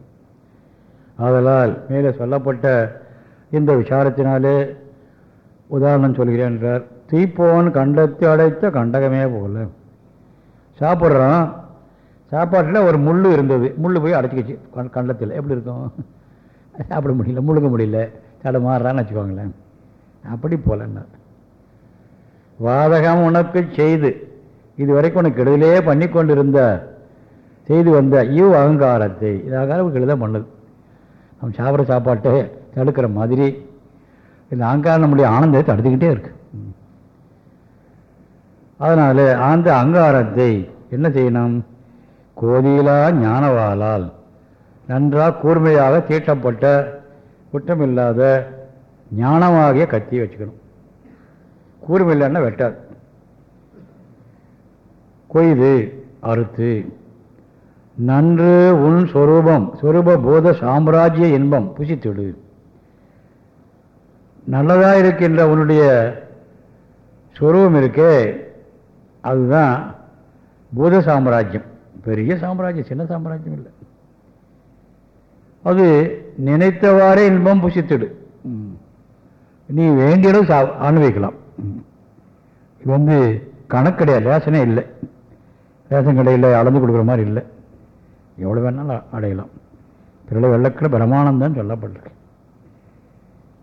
ஆதலால் மேலே சொல்லப்பட்ட இந்த விசாரத்தினாலே உதாரணம் சொல்கிறேன் என்றார். தீப்போன் கண்டத்தை அடைத்த கண்டகமே போகல சாப்பிட்றோம் சாப்பாட்டில் ஒரு முள் இருந்தது. முள் போய் அடைச்சிக்கிச்சு. கண்டத்தில். எப்படி இருக்கும்? சாப்பிட முடியல. முழுங்க முடியல. தடை மாறுறான்னு வச்சுக்கோங்களேன். அப்படி போகலன்னா வாதகம் உனக்கு செய்து. இது வரைக்கும் உனக்கு கெடுதலே பண்ணி கொண்டிருந்த செய்து வந்த இவ் அகங்காரத்தை இது அகங்காரம் தான் பண்ணுது. நம்ம சாப்பிட்ற சாப்பாட்டை தடுக்கிற மாதிரி இந்த அகங்காரம் நம்முடைய ஆனந்தத்தை தடுத்துக்கிட்டே இருக்கு. அதனால் அந்த அங்காரத்தை என்ன செய்யணும்? கோதிலா ஞானவாளால் நன்றாக கூர்மையாக தீட்டப்பட்ட குற்றமில்லாத ஞானமாகிய கத்தியை வச்சுக்கணும். கூர்மை இல்லைன்னா வெட்டாது. கொய்து அறுத்து நன்று உன் சொரூபம் சொரூப பூத சாம்ராஜ்ய இன்பம் புசித்துடு. நல்லதாக இருக்கின்ற உன்னுடைய சொரூபம் இருக்கே அதுதான் பூத சாம்ராஜ்யம். பெரிய சாம்ராஜ்யம் சின்ன சாம்ராஜ்யம் இல்லை. அது நினைத்தவாறே இன்பம் புசித்திடு. நீ வேண்டியதும் சா அனுபவிக்கலாம். இது வந்து கணக்கு கிடையாது ரேஷனே இல்லை. ரேஷன் கடையில் அளந்து கொடுக்குற மாதிரி இல்லை. எவ்வளோ வேணாலும் அடையலாம். பிறகு வெள்ளக்கில் பிரமானந்தம் சொல்லப்பட்டிருக்கு.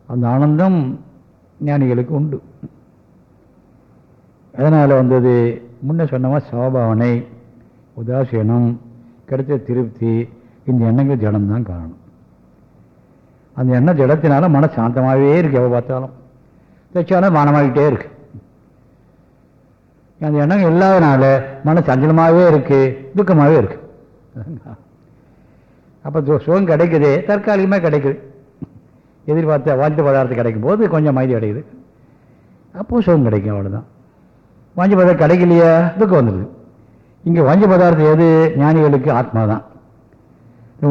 அந்த ஆனந்தம் ஞானிகளுக்கு உண்டு. அதனால் வந்தது முன்ன சொன்னவா சோபாவனை உதாசீனம் கிடைச்ச திருப்தி இந்த எண்ணங்கள் ஜடம்தான் காரணம். அந்த எண்ணம் ஜடத்தினால மன சாந்தமாகவே இருக்கு எவ்வளோ பார்த்தாலும். தைச்சாலும் மானமாகிட்டே இருக்கு. அந்த எண்ணம் இல்லாதனால மன சஞ்சலமாகவே இருக்கு துக்கமாகவே இருக்கு. அப்போ சுகம் கிடைக்குது தற்காலிகமாக கிடைக்குது. எதிர்பார்த்த வாழ்த்து பதார்த்தம் கிடைக்கும் போது கொஞ்சம் மைதி கிடைக்குது அப்போ சுகம் கிடைக்கும் அவ்வளோதான் வாஞ்சி பதார்த்தம் கிடைக்கலையா? துக்கம் வந்துடுது இங்கே வாஞ்சி பதார்த்தம் எது? ஞானிகளுக்கு ஆத்மா தான்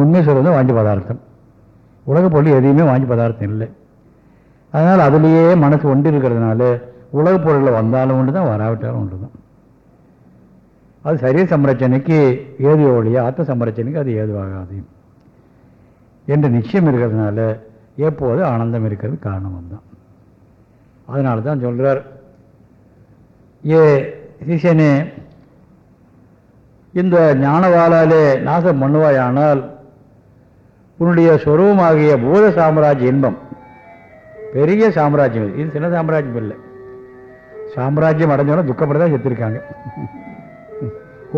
உண்மை சொல்கிறது வாஞ்சி பதார்த்தம். உலக பொருள் எதையுமே வாஞ்சி பதார்த்தம் இல்லை. அதனால் அதுலேயே மனசு ஒன்று இருக்கிறதுனால உலக பொருளில் வந்தாலும் ஒன்று தான் வராவிட்டாலும் ஒன்று தான் அது சரீர சம்ரட்சணைக்கு ஏது ஒழிய ஆத்த சம்ரட்சணைக்கு அது ஏதுவாகாது. என்ற நிச்சயம் இருக்கிறதுனால எப்போது ஆனந்தம் இருக்கிறது காரணம் தான் அதனால தான் சொல்கிறார் ஏ சிஷனே இந்த ஞானவாளாலே நாசம் பண்ணுவாயானால் உன்னுடைய சொரூபமாகிய பூத சாம்ராஜ்ய இன்பம் பெரிய சாம்ராஜ்யம் இது. சின்ன சாம்ராஜ்யம் இல்லை. சாம்ராஜ்யம் அடைஞ்சவன துக்கப்பட்டு செத்துருக்காங்க.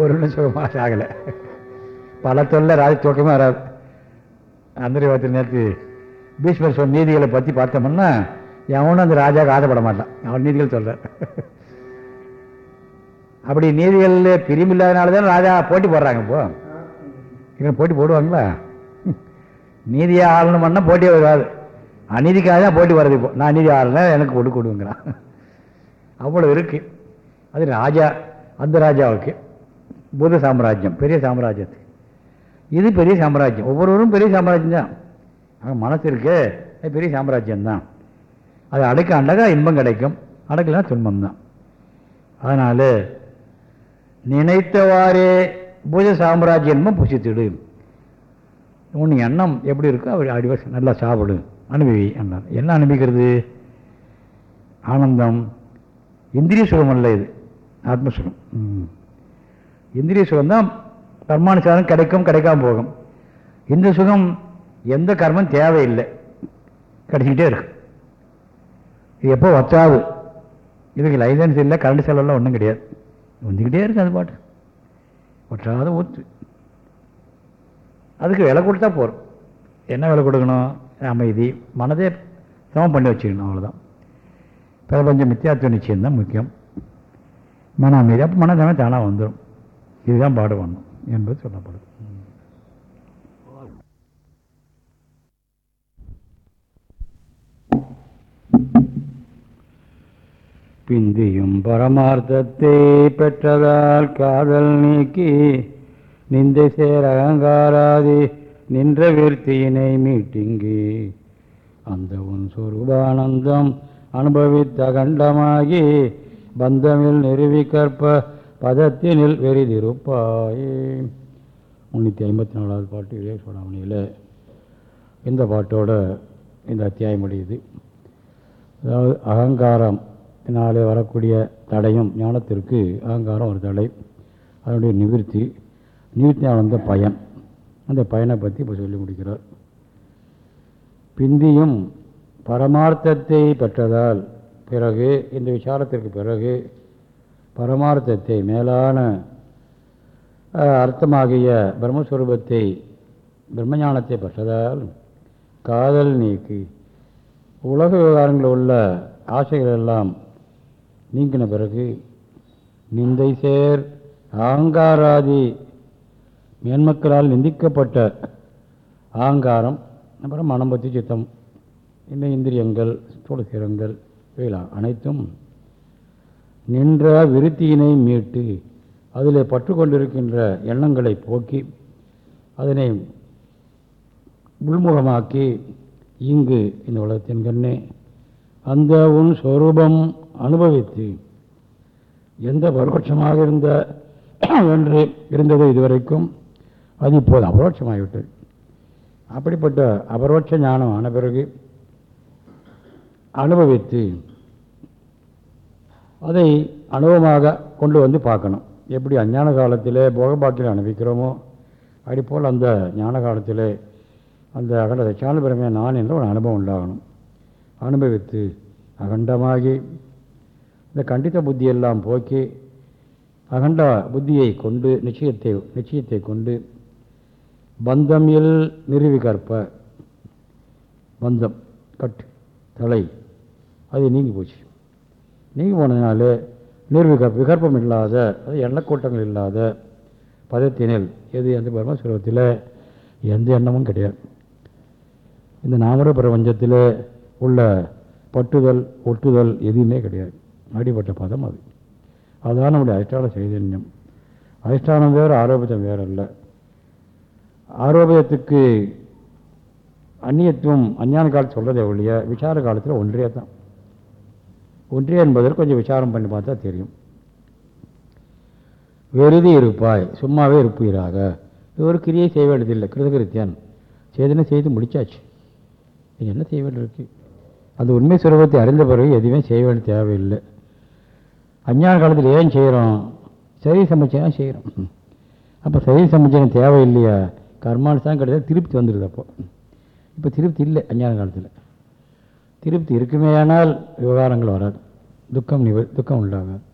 ஒரு சுகமாக சாகலை பல தொல்லை ராஜ தூக்கமே வராது. அந்த நேற்று பீஷ்மர் சொன்ன நீதிகளை பற்றி பார்த்தோம்னா எவனும் அந்த ராஜாவுக்கு ஆதப்பட மாட்டான். அவன் நீதிகள் சொல்கிறார் அப்படி நீதிகளில் பிரிமில்லாதனால தான் ராஜா போட்டி போடுறாங்க இப்போ. இவன் போட்டி போடுவாங்களா? நீதியை ஆளணும் போட்டியே வராது அநீதிக்காக தான் போட்டி வர்றது இப்போ. நான் அநீதி ஆளுனா எனக்கு கொடு கொடுங்கிறான். அவ்வளோ இருக்குது அது ராஜா அந்த ராஜாவுக்கு. புத சாம்ராஜ்யம் பெரிய சாம்ராஜ்யத்துக்கு இது பெரிய சாம்ராஜ்யம். ஒவ்வொருவரும் பெரிய சாம்ராஜ்யம் தான். அங்கே மனசு இருக்கு அது பெரிய சாம்ராஜ்யம்தான் அது அடைக்க அண்டகா இன்பம் கிடைக்கும். அடக்கலாம் துன்பம் தான். அதனால் நினைத்தவாறே பூஜ சாம்ராஜ்யமும் புசித்திடு. உன் எண்ணம் எப்படி இருக்கோ அப்படி அடிவச நல்லா சாப்பிடு. அனுபவி என்றார் என்ன அனுபவிக்கிறது? ஆனந்தம். இந்திரிய சுகம் அல்ல இது. ஆத்மசுகம். ம். இந்திரிய சுகம் தான் கர்மானுசாரம் கிடைக்கும் கிடைக்காம போகும். இந்த சுகம் எந்த கர்மம் தேவையில்லை. கிடைச்சிக்கிட்டே இருக்கு. இது எப்போ வச்சாது இதுக்கு லைசன்ஸ் இல்லை கரண்ட் செலவெல்லாம் ஒன்றும் கிடையாது. வந்துக்கிட்டே இருக்கு அது பாட்டு. ஒற்றாத ஊத்து அதுக்கு விலை கொடுத்தா போகிறோம் என்ன விலை கொடுக்கணும்? அமைதி. மனதே சமம் பண்ணி வச்சுக்கணும் அவ்வளோதான் பிரபஞ்சம் மித்தியாத்துவ நிச்சயம் தான் முக்கியம். மன அமைதி. அப்போ மனதமே தானாக வந்துடும் இதுதான் பாடு என்பது சொல்லப்படுது. பிந்தியும் பரமார்த்தத்தை பெற்றதால் காதல் நீக்கி நிந்தை சேர் அகங்காராதி நின்ற விருத்தியினை மீட்டிங்கு. அந்த உன் சொருபானந்தம் அனுபவித்த கண்டமாகி பந்தமில் நிறுவி கற்ப பதத்தினில் வெறிதிருப்பாய். முன்னூற்றி ஐம்பத்தி நாலாவது பாட்டு விவேக சோடாமணியில் இந்த பாட்டோட இந்த அத்தியாயம் முடியுது. அதாவது அகங்காரம் நாளே வரக்கூடிய தடையும் ஞானத்திற்கு அகங்காரம் ஒரு தடை. அதனுடைய நிவிருத்தி நிவிருத்தினால் ஆனந்த பயன். அந்த பயனை பற்றி இப்போ சொல்லி முடிக்கிறார். பிந்தியும் பரமார்த்தத்தை பெற்றதால் பிறகு இந்த விசாரத்திற்கு பிறகு பரமார்த்தத்தை மேலான அர்த்தமாகிய பிரம்மஸ்வரூபத்தை பிரம்மஞானத்தை பெற்றதால் காதல் நீக்கி உலக விவகாரங்களில் உள்ள ஆசைகள் எல்லாம் நீங்கின பிறகு நிந்தை சேர் ஆங்காராதி மேன்மக்களால் நிந்திக்கப்பட்ட ஆங்காரம் அப்புறம் மனம் பற்றி சித்தம் இன்னும் இந்திரியங்கள் ஸ்தூலசீரங்கள் இவைகள் அனைத்தும் நின்ற விருத்தியினை மீட்டு அதில் பற்றுக்கொண்டிருக்கின்ற எண்ணங்களை போக்கி அதனை உள்முகமாக்கி இங்கு இந்த உலகத்தின் கண்ணே அந்த உன் ஸ்வரூபம் அனுபவித்து எந்த பரோட்சமாக இருந்த என்று இருந்ததோ இதுவரைக்கும் அது இப்போது அபரோட்சமாகிவிட்டது. அப்படிப்பட்ட அபரோட்ச ஞானம் ஆன பிறகு அனுபவித்து அதை அனுபவமாக கொண்டு வந்து பார்க்கணும். எப்படி அஞ்ஞான காலத்தில் போகபாக்கியில் அனுபவிக்கிறோமோ அதுபோல் அந்த ஞான காலத்தில் அந்த அகண்ட தட்சான பிரமே நான் என்ற ஒரு அனுபவம் உண்டாகணும். அனுபவித்து அகண்டமாகி இந்த கண்டித்த புத்தியெல்லாம் போக்கி அகண்ட புத்தியை கொண்டு நிச்சயத்தை நிச்சயத்தை கொண்டு பந்தமில் நிறுவி கற்ப. பந்தம் கட்டு தலை அது நீங்கி போச்சு. நீங்கி போனதுனால நிர்விக விகற்பம் இல்லாத அது எண்ணக்கூட்டங்கள் இல்லாத பதத்தினில் எது எந்த பிரம்மஸ்வரூபத்தில் எந்த எண்ணமும் கிடையாது. இந்த நாமர பிரபஞ்சத்தில் உள்ள பட்டுதல் ஒட்டுதல் எதுவுமே கிடையாது. அடிப்பட்ட பதம் அது. அதுதான் நம்முடைய அதிஷ்டான சைதன்யம். அதிஷ்டானம் வேறு ஆரோபிதம் வேறு அல்ல ஆரோபியத்துக்கு அந்நியத்துவம் அஞ்ஞான காலத்தில் சொல்கிறதே ஒழிய விசார காலத்தில் ஒன்றே தான். ஒன்றே என்பதற்கு கொஞ்சம் விசாரம் பண்ணி பார்த்தா தெரியும். வெறுதி இருப்பாய் சும்மாவே இருப்பீராக. இது ஒரு கிரியை செய்ய வேண்டியதில்லை. கிருதகிருத்தியன். சேதனை செய்து முடிச்சாச்சு. இது என்ன செய்ய வேண்டியிருக்கு? அந்த உண்மை சுரூபத்தை அறிந்த பிறகு எதுவுமே செய்ய வேண்டிய தேவையில்லை. அஞ்ஞான காலத்தில் ஏன் செய்கிறோம்? சரி சமைச்சா செய்கிறோம். அப்போ சரி சமைச்சனம் தேவையில்லையா. கர்மானுசான் கிடையாது திருப்தி வந்துடுது அப்போ. இப்போ திருப்தி இல்லை அஞ்ஞான காலத்தில். திருப்தி இருக்குமேயானால் விவகாரங்கள் வராது. துக்கம் நிவ துக்கம் உண்டாகாது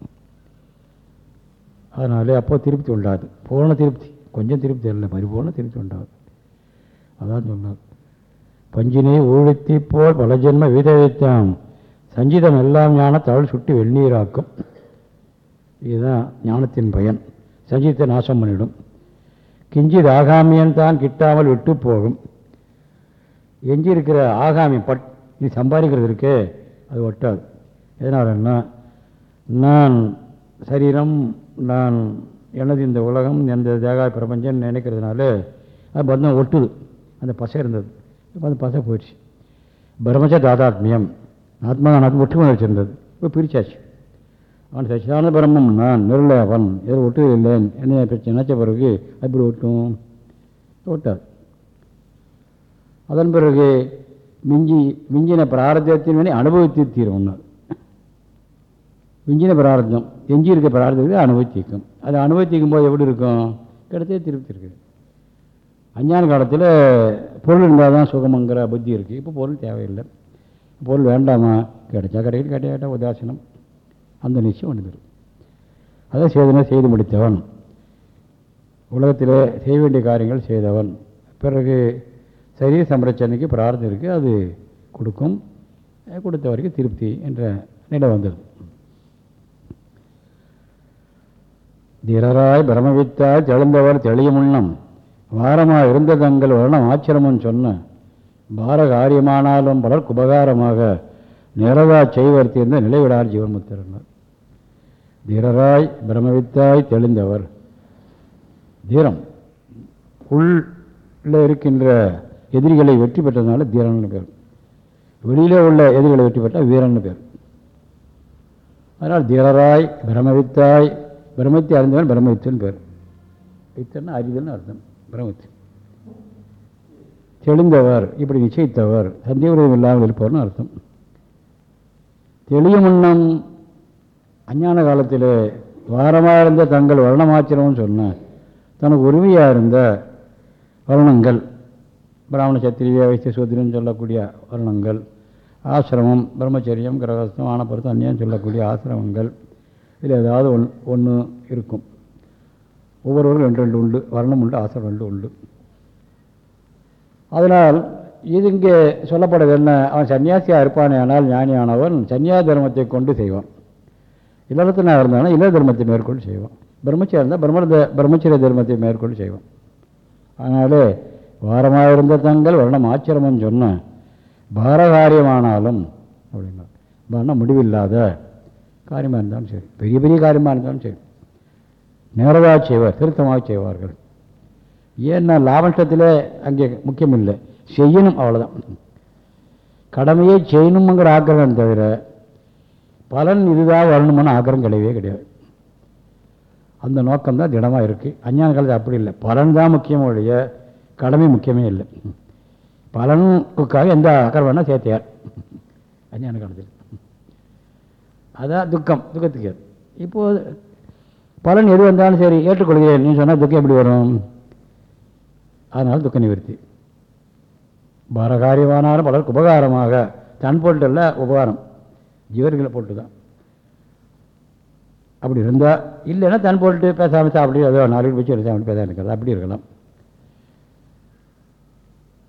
அதனாலே அப்போ திருப்தி உண்டாது. பூர்ண திருப்தி கொஞ்சம் திருப்தி இல்லை பரிபூர்ண திருப்தி உண்டாகுது அதான் சொன்னார். பஞ்சினை ஊழித்தி போல் பல ஜென்ம வீதவித்தாம். சஞ்சிதம் எல்லாம் ஞான தவள் சுட்டி வெந்நீராக்கும். இதுதான் ஞானத்தின் பயன். சஞ்சிதத்தை நாசம் பண்ணிடும். கிஞ்சித் ஆகாமியன் தான் கிட்டாமல் விட்டு போகும். எஞ்சி இருக்கிற ஆகாமியம் பட் நீ சம்பாதிக்கிறது இருக்கே அது ஒட்டாது. எதனாலன்னா நான் சரீரம் நான் எனது இந்த உலகம் எந்த தேகா பிரபஞ்சம் நினைக்கிறதுனால அது பந்தம் ஒட்டுது. அந்த பசை இருந்தது. இப்போ அந்த பசை போயிடுச்சு. பிரம்மச்ச தாதாத்மியம். ஆத்மா நான் ஒற்றுமை வச்சிருந்தது. இப்போ பிரிச்சாச்சு. அவன் சச்சிதான பிரம்மம் நான் நிரல அவன் எது ஒட்டு இல்லைன்னு என்ன பிரச்சனை? நினச்ச பிறகு அப்படி ஒட்டும்? ஒட்டாது. அதன் பிறகு மிஞ்சி மிஞ்சின பிராரதத்தின் வேணி அனுபவித்து தீரும் மிஞ்சின பிரார்த்தம் எஞ்சி இருக்க பிரார்த்தத்தை அனுபவித்திக்கும் அது அனுபவித்திக்கும் போது எப்படி இருக்கும்? கிடைத்தே திருப்தி இருக்குது. அஞ்ஞான காலத்தில் பொருள் இருந்தால் தான் சுகமங்கிற புத்தி இருக்குது இப்போ பொருள் தேவையில்லை. பொருள் வேண்டாமா? கிடைச்சா கிடைக்கல கிடையாட்டா உதாசனம். அந்த நிச்சயம் ஒன்று இருக்கு அதான் செய்தனா செய்து முடித்தவன். உலகத்தில் செய்ய வேண்டிய காரியங்கள் செய்தவன். பிறகு சரீர சம்ரட்சணைக்கு பிரார்த்தம் இருக்குது அது கொடுக்கும். கொடுத்த வரைக்கும் திருப்தி என்ற நிலை வந்தது. திரராய் பிரமவித்தாய் தெளிந்தவர் தெளிய முன்னம் வாரமாக இருந்த தங்கள் வருணம் ஆச்சிரமம் சொன்ன. பாரகாரியமானாலும் பலர் உபகாரமாக நிறவா செய்வர் தீர்ந்த நிலைவிடார் ஜீவன்முத்திரனர் தீரராய் பிரமவித்தாய் தெளிந்தவர். தீரம். உள்ள இருக்கின்ற எதிரிகளை வெற்றி பெற்றதுனால தீரன்னு பேர். வெளியிலே உள்ள எதிரிகளை வெற்றி பெற்றால் வீரன்னு பேர். அதனால் தீரராய் பிரமவித்தாய் பிரம்மத்தை அறிந்தவன் பிரமவித்தன் பேர். வித்தன்னா அறிதல்னு அர்த்தம். பிரமத்து தெளிந்தவர் இப்படி நிச்சயித்தவர் சந்தேகம் இல்லாமல் இருப்பவர்னு அர்த்தம். தெளிய முன்னம் அஞ்ஞான காலத்தில் வாரமாக இருந்த தங்கள் வருணமாச்சிரம்னு சொன்ன தனக்கு உரிமையாக இருந்த வருணங்கள் பிராமண சத்திரிய வைத்திய சொல்லக்கூடிய வருணங்கள் ஆசிரமம் பிரம்மச்சரியம் கிரகஸ்தம் ஆனப்பருத்தம் அந்நியம் சொல்லக்கூடிய ஆசிரமங்கள் இதில் ஏதாவது ஒன் ஒன்று இருக்கும். ஒவ்வொருவரும் ரெண்டு ரெண்டு உண்டு வர்ணம் உண்டு ஆசிரம் ரெண்டு உண்டு. அதனால் இது இங்கே சொல்லப்படுது என்ன? அவன் சன்னியாசியாக இருப்பானே ஆனால் ஞானியானவன் சன்னியாச தர்மத்தை கொண்டு செய்வான். இல்லறத்தினாக இருந்தாலும் இல்ல தர்மத்தை மேற்கொண்டு செய்வான். பிரம்மச்சரியம் இருந்தால் பிரம்ம பிரம்மச்சரிய தர்மத்தை மேற்கொண்டு செய்வான். அதனாலே வாரமாக இருந்த தங்கள் வருணம் ஆச்சிரமம் சொன்ன பாரகாரியமானாலும் அப்படின்னா பாரம்னா முடிவில்லாத காரியமாக இருந்தாலும் சரி. பெரிய பெரிய காரியமாக இருந்தாலும் சரி. நேரதாக செய்வார் திருத்தமாக செய்வார்கள். ஏன்னா லாபஷ்டத்தில் அங்கே முக்கியம் இல்லை செய்யணும் அவ்வளோதான் கடமையை செய்யணுங்கிற ஆக்கிரகம் தவிர பலன் இதுதான் வரணுமான ஆக்கிரம் கிடையவே கிடையாது. அந்த நோக்கம் தான் திடமாக இருக்குது அஞ்ஞான காலத்தில் அப்படி இல்லை. பலன் தான் முக்கியம் கடமை முக்கியமே இல்லை. பலனுக்காக எந்த ஆக்கிரம் வேணால் சேர்த்தியார் அஞ்ஞான காலத்தில். அதான் துக்கம் துக்கத்துக்கு இப்போது பலன் எது வந்தாலும் சரி ஏற்றுக்கொள்கிறேன். நீ சொன்னால் துக்கம் எப்படி வரும்? அதனால் துக்க நிவர்த்தி. பாரகாரியமானாலும் பலருக்கு உபகாரமாக. தன் பொருட்டு உபகாரம். ஜீவர்களை போட்டு தான் அப்படி இருந்தால் இல்லைன்னா தன் பொருட்டு பேசாமல் சாப்பிட்டு ஏதோ நாளைக்கு வச்சு சாப்பிட்டு பேச இருக்கிறது அப்படி இருக்கலாம்.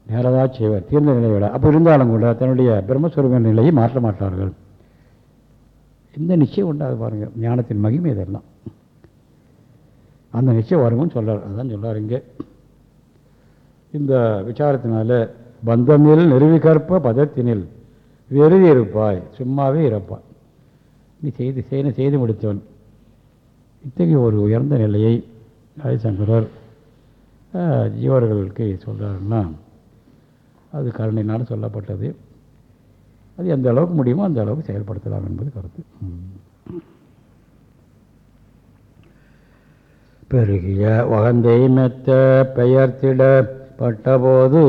நேரதாக செய்வார் தீர்ந்த நிலை விட அப்படி இருந்தாலும் கூட தன்னுடைய பிரம்மஸ்வரூப நிலையை மாற்ற மாட்டார்கள். இந்த நிச்சயம் உண்டாது பாருங்கள் ஞானத்தின் மகிமை இதெல்லாம். அந்த நிச்சயம் வரும்னு சொல்கிறார் அதான் சொல்கிறார் இங்கே. இந்த விசாரத்தினால பந்தமில் நிறுவிகற்ப பதத்தினில் வெறுதி இருப்பாய் சும்மாவே இருப்பாய். நீ செய்து செய்து செய்து முடித்தவன். இத்தகைய ஒரு உயர்ந்த நிலையை ஆதிசங்கரர் ஜீவர்களுக்கு சொல்கிறாருன்னா அது கருணையினால் சொல்லப்பட்டது. அது எந்த அளவுக்கு முடியுமோ அந்த அளவுக்கு செயல்படுத்தலாம் என்பது கருத்து. பெருகிய வகந்தை மெத்த பெயர்த்திடப்பட்டபோது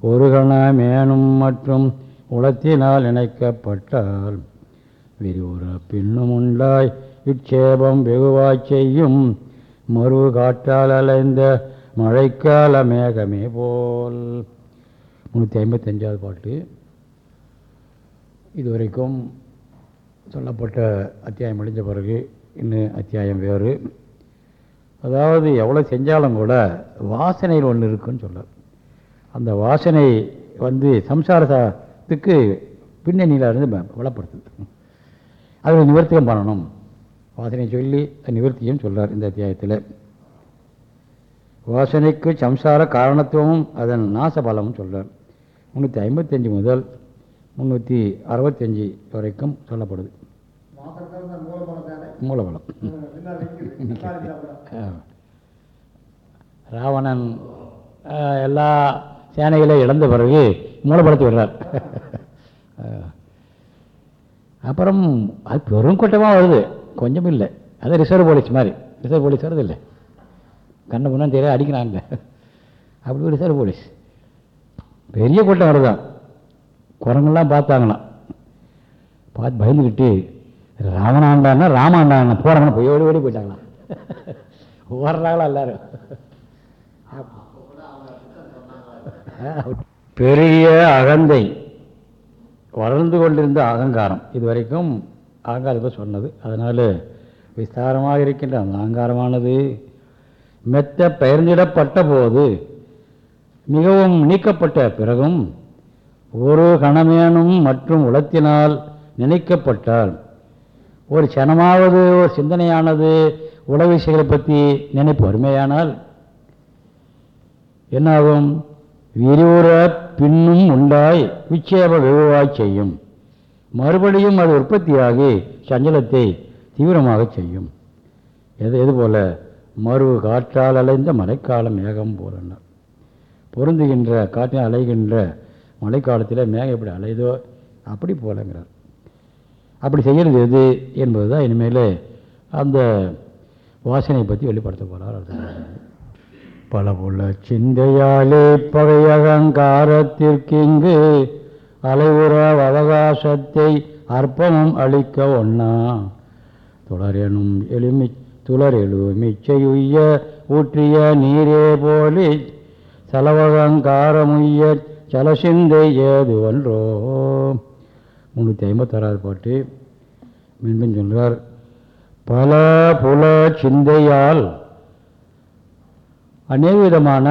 ஒரு கணமேனும் மற்றும் உளத்தினால் இணைக்கப்பட்டால் விரிவுற பின்னும் உண்டாய் இட்சேபம் வெகுவாய் செய்யும் மறு காற்றால் அலைந்த மழைக்கால மேகமே போல். முந்நூற்றி ஐம்பத்தஞ்சாவது பாட்டு. இதுவரைக்கும் சொல்லப்பட்ட அத்தியாயம் முடிஞ்ச பிறகு இன்னும் அத்தியாயம் வேறு. அதாவது எவ்வளோ செஞ்சாலும் கூட வாசனையில் ஒன்று இருக்குன்னு சொல்கிறார் அந்த வாசனை வந்து சம்சாரத்துக்கு பின்னணியில் இருந்து வளப்படுத்துது. அதில் நிவர்த்தியும் பண்ணணும். வாசனை சொல்லி நிவர்த்தியும் சொல்கிறார் இந்த அத்தியாயத்தில். வாசனைக்கு சம்சார காரணத்துவமும் அதன் நாச பலமும் சொல்கிறார் முந்நூற்றி ஐம்பத்தஞ்சு முதல் முந்நூற்றி அறுபத்தஞ்சி வரைக்கும் சொல்லப்படுது. மூலபலம். ராவணன் எல்லா சேனைகளையும் இழந்த பிறகு மூலபலத்தை விடுறார். அப்புறம் அது பெரும் கூட்டமாக வருது. கொஞ்சம் இல்லை. அது ரிசர்வ் போலீஸ் மாதிரி. ரிசர்வ் போலீஸ் வருது இல்லை. கண்ணை முன்னாடி தெரியாது அடிக்கிறாங்க அப்படி ஒரு ரிசர்வ் போலீஸ் பெரிய கூட்டம் வருதான். குரங்கெல்லாம் பார்த்தாங்களாம். பார்த்து பயந்துக்கிட்டு ராமனாண்டான்னா ராமாண்டான்னா போகிறாங்கன்னா போய் ஓடி ஓடி போயிட்டாங்களாம். ஓடுறாங்களா எல்லாரும். பெரிய அகந்தை வளர்ந்து கொண்டிருந்த அகங்காரம். இது வரைக்கும் அகங்காரத்தை சொன்னது. அதனால் விஸ்தாரமாக இருக்கின்ற அந்த அகங்காரமானது மெத்த பெயர்ந்திடப்பட்ட போது மிகவும் நீக்கப்பட்ட பிறகும் ஒரு கணமேனும் மற்றும் உளத்தினால் நினைக்கப்பட்டால் ஒரு சனமாவது ஒரு சிந்தனையானது உலக விஷயங்களை பற்றி நினைப்பு வறுமையானால் என்னாகும்? விரிவுற பின்னும் உண்டாய் விட்சேப விழுவாய் செய்யும். மறுபடியும் அது உற்பத்தியாகி சஞ்சலத்தை தீவிரமாக செய்யும். எது எது போல? மறு காற்றால் அலைந்த மழைக்காலம் மேகம் போலன்னா. பொருந்துகின்ற காற்றினால் அலைகின்ற மழைக்காலத்தில் மேகம் எப்படி அலைதோ அப்படி போகலங்கிறார் அப்படி செய்கிறது எது என்பது தான் இனிமேல் அந்த வாசனை பற்றி வெளிப்படுத்த போகிறார் அர்த்தம் பல புல சிந்தையாலே பகையகங்காரத்திற்கு அலைவுற அவகாசத்தை அற்பமும் அளிக்க ஒண்ணா? தொடரெனும் எளிமி துளர் எழுமிச்சையுய்ய ஊற்றிய நீரே போலி செலவகங்காரமுய்ய சலசிந்தை ஏது ஒன்றோ. முந்நூற்றி ஐம்பத்தாறாவது பாட்டு. மீண்டும் சொல்கிறார் பல புல சிந்தையால் அநேக விதமான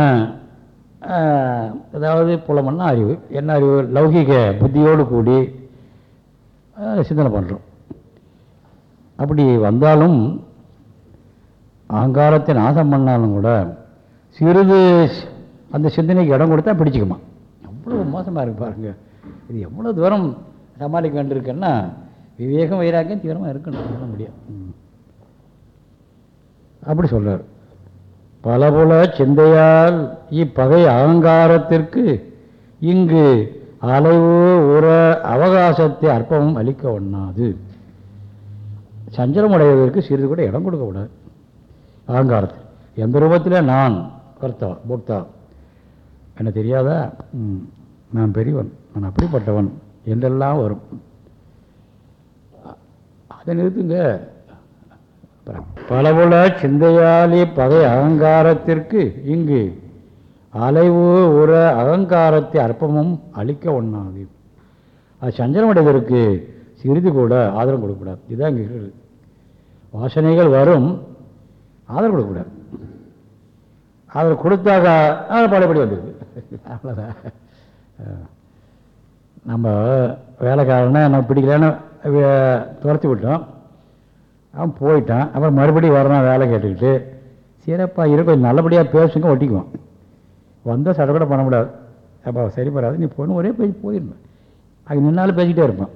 ஏதாவது அதாவது புலமன்னா அறிவு. என்ன அறிவு? லௌகிக புத்தியோடு கூடி சிந்தனை பண்ணுறோம் அப்படி வந்தாலும் அகங்காரத்தை நாசம் பண்ணாலும் கூட சிறிது அந்த சிந்தனைக்கு இடம் கொடுத்தா பிடிச்சிக்குமா? எவ்வளோ மோசமாக இருக்கு பாருங்க. இது எவ்வளோ தூரம் சமாளிக்க வேண்டியிருக்குன்னா விவேகம் வைராக்கியம் தீவிரமாக இருக்கணும். சொல்ல முடியும் அப்படி சொல்கிறார் பல பலபுல சிந்தையால் இப்பகை அகங்காரத்திற்கு இங்கு அலைவு உர அவகாசத்தை அற்பமும் அளிக்க ஒண்ணாது. சஞ்சலம் அடைவதற்கு சிறிது கூட இடம் கொடுக்கக்கூடாது அகங்காரத்தில். எந்த ரூபத்தில் நான் கர்த்தா போக்தா? என்ன தெரியாதா? நான் பெரியவன் நான் அப்படிப்பட்டவன் என்றெல்லாம் வரும். அதை நிறுத்துங்க. பலபுல சிந்தையாலி பகை அகங்காரத்திற்கு இங்கு அலைவு உர அகங்காரத்தை அற்பமும் அழிக்க ஒண்ணாது. அது சஞ்சலமடைவதற்கு சிறிது கூட ஆதரவு கொடுக்கக்கூடாது. இதுதான் இங்கே வாசனைகள் வரும் ஆதரவு கொடுக்கக்கூடாது. ஆதரவு கொடுத்தாக அது பழையபடி வந்துடுது அவ்வளோதான் நம்ம வேலைக்காரனை நம்ம பிடிக்கலன்னு துரத்தி விட்டோம். அவன் போயிட்டான். அப்புறம் மறுபடியும் வரணும் வேலை கேட்டுக்கிட்டு. சிறப்பா இருக்கும் நல்லபடியாக பேசுங்க ஒட்டிக்குவான் வந்தால் சடப்பட பண்ண முடியாது. அப்போ சரி வராது நீ பொண்ணு ஒரே பேசி போயிடணும் அங்கே நின்னாலும் பேசிக்கிட்டே இருப்பான்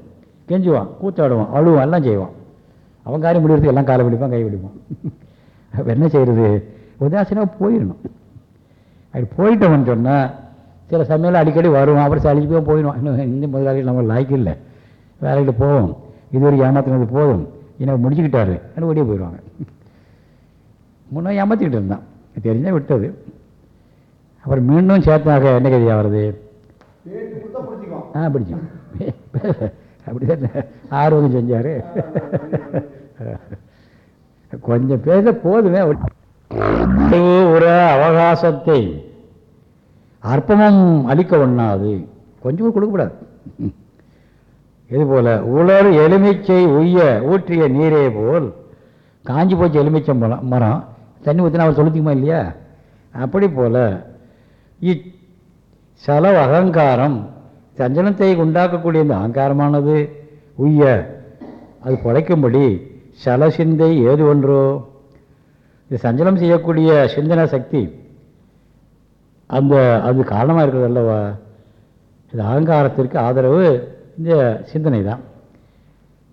கெஞ்சுவான் கூத்தாடுவான் அழுவான் எல்லாம் செய்வான். அவன் காரியம் முடியறதுக்கு எல்லாம் காலை பிடிப்பான் கை பிடிப்பான் அப்போ என்ன செய்கிறது உதாசீனாக போயிடணும். அப்படி போயிட்டவன் சொன்னால் சில சமயம் அடிக்கடி வருவோம் அப்புறம் சளிச்சு போய் போயிடுவான் இன்னும் இந்த முதலாளிகள் நம்ம லாய்க்கு இல்லை. வேலைக்கு போவோம். இது ஒரு ஏமாத்தினது போதும். என்ன முடிச்சுக்கிட்டாரு. அப்படின்னு ஓடியே போயிடுவாங்க. முன்னே ஏமாற்றிக்கிட்டு இருந்தான். தெரிஞ்சால் விட்டது. அப்புறம் மீண்டும் சேர்த்தாக என்ன கதையாக வருது ஆ பிடிச்சோம் அப்படிதான் ஆர்வம் செஞ்சார். கொஞ்சம் பேச போதுமே. ஒரு அவகாசத்தை அற்பமும் அழிக்க ஒண்ணாது கொஞ்சம் கூட கொடுக்கக்கூடாது இது போல உலர் எலுமிச்சை உய்ய ஊற்றிய நீரே போல் காஞ்சி போச்சு எலுமிச்சை மரம் மரம். தண்ணி ஊற்றினா அவர் சொல்லிக்குமா இல்லையா? அப்படி போல் இச் செலவு அகங்காரம் சஞ்சலத்தை உண்டாக்கக்கூடிய இந்த அகங்காரமானது உய்ய அது பிழைக்கும்படி சல சிந்தை ஏது ஒன்றோ? இது சஞ்சலம் செய்யக்கூடிய சிந்தன சக்தி. அந்த அது காரணமாக இருக்கிறது அல்லவா? இது அகங்காரத்திற்கு ஆதரவு இந்த சிந்தனை தான்.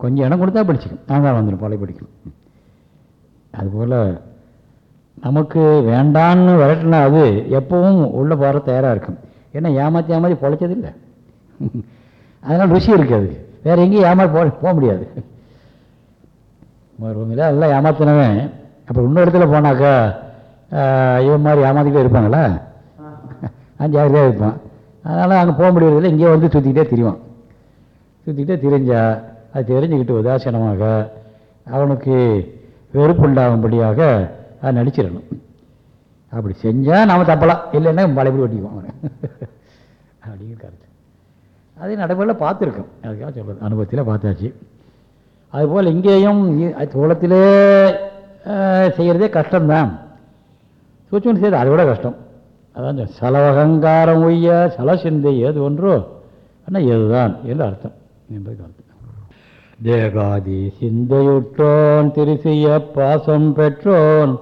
கொஞ்சம் இடம் கொடுத்தா படிச்சுக்கும் அகங்காரம் வந்துடும் பழைய படிக்கணும். அதுபோல் நமக்கு வேண்டான்னு விரட்டினா அது எப்பவும் உள்ளே போகிற தயாராக இருக்கும். ஏன்னா ஏமாற்றி ஏமாற்றி பொழைச்சதில்லை அதனால் ருசி இருக்காது வேறு எங்கேயும் ஏமாற்றி போ போக முடியாது. மறுபடியும் எல்லாம் ஏமாத்தினவன். அப்புறம் இன்னொரு இடத்துல போனாக்கா இவன் மாதிரி ஏமாத்திக்கிட்டே இருப்பாங்களா அவன் ஜாகிரதையாக இருப்பான் அதனால் அங்கே போக முடியறதில்ல. இங்கே வந்து சுற்றிக்கிட்டே திரிவான் சுற்றிக்கிட்டே திரிஞ்சா அது தெரிஞ்சுக்கிட்டு உதாசீனமாக அவனுக்கு வெறுப்புண்டாகும்படியாக அதை நடிச்சிடணும். அப்படி செஞ்சால் நாம் தப்பலாம். இல்லைன்னா பழையபடி ஒட்டிக்குவோம் அவனை. அப்படிங்கிற கருத்து. அதே நடைமுறையில் பார்த்துருக்கோம். அதுக்காக சொல்கிறது அனுபவத்தில் பார்த்தாச்சு. அதுபோல் இங்கேயும் தோளத்திலே செய்கிறதே கஷ்டம்தான். சூட்சம் செய்கிறது அதை விட கஷ்டம். அதான் சலவகங்காரம் உய்ய சல சிந்தை ஏது ஒன்றோ ஆனால் இதுதான் என்று அர்த்தம். என்பதுக்கு அர்த்தம் தேகாதி சிந்தையுற்றோன் திருசிய பாசம் பெற்றோன்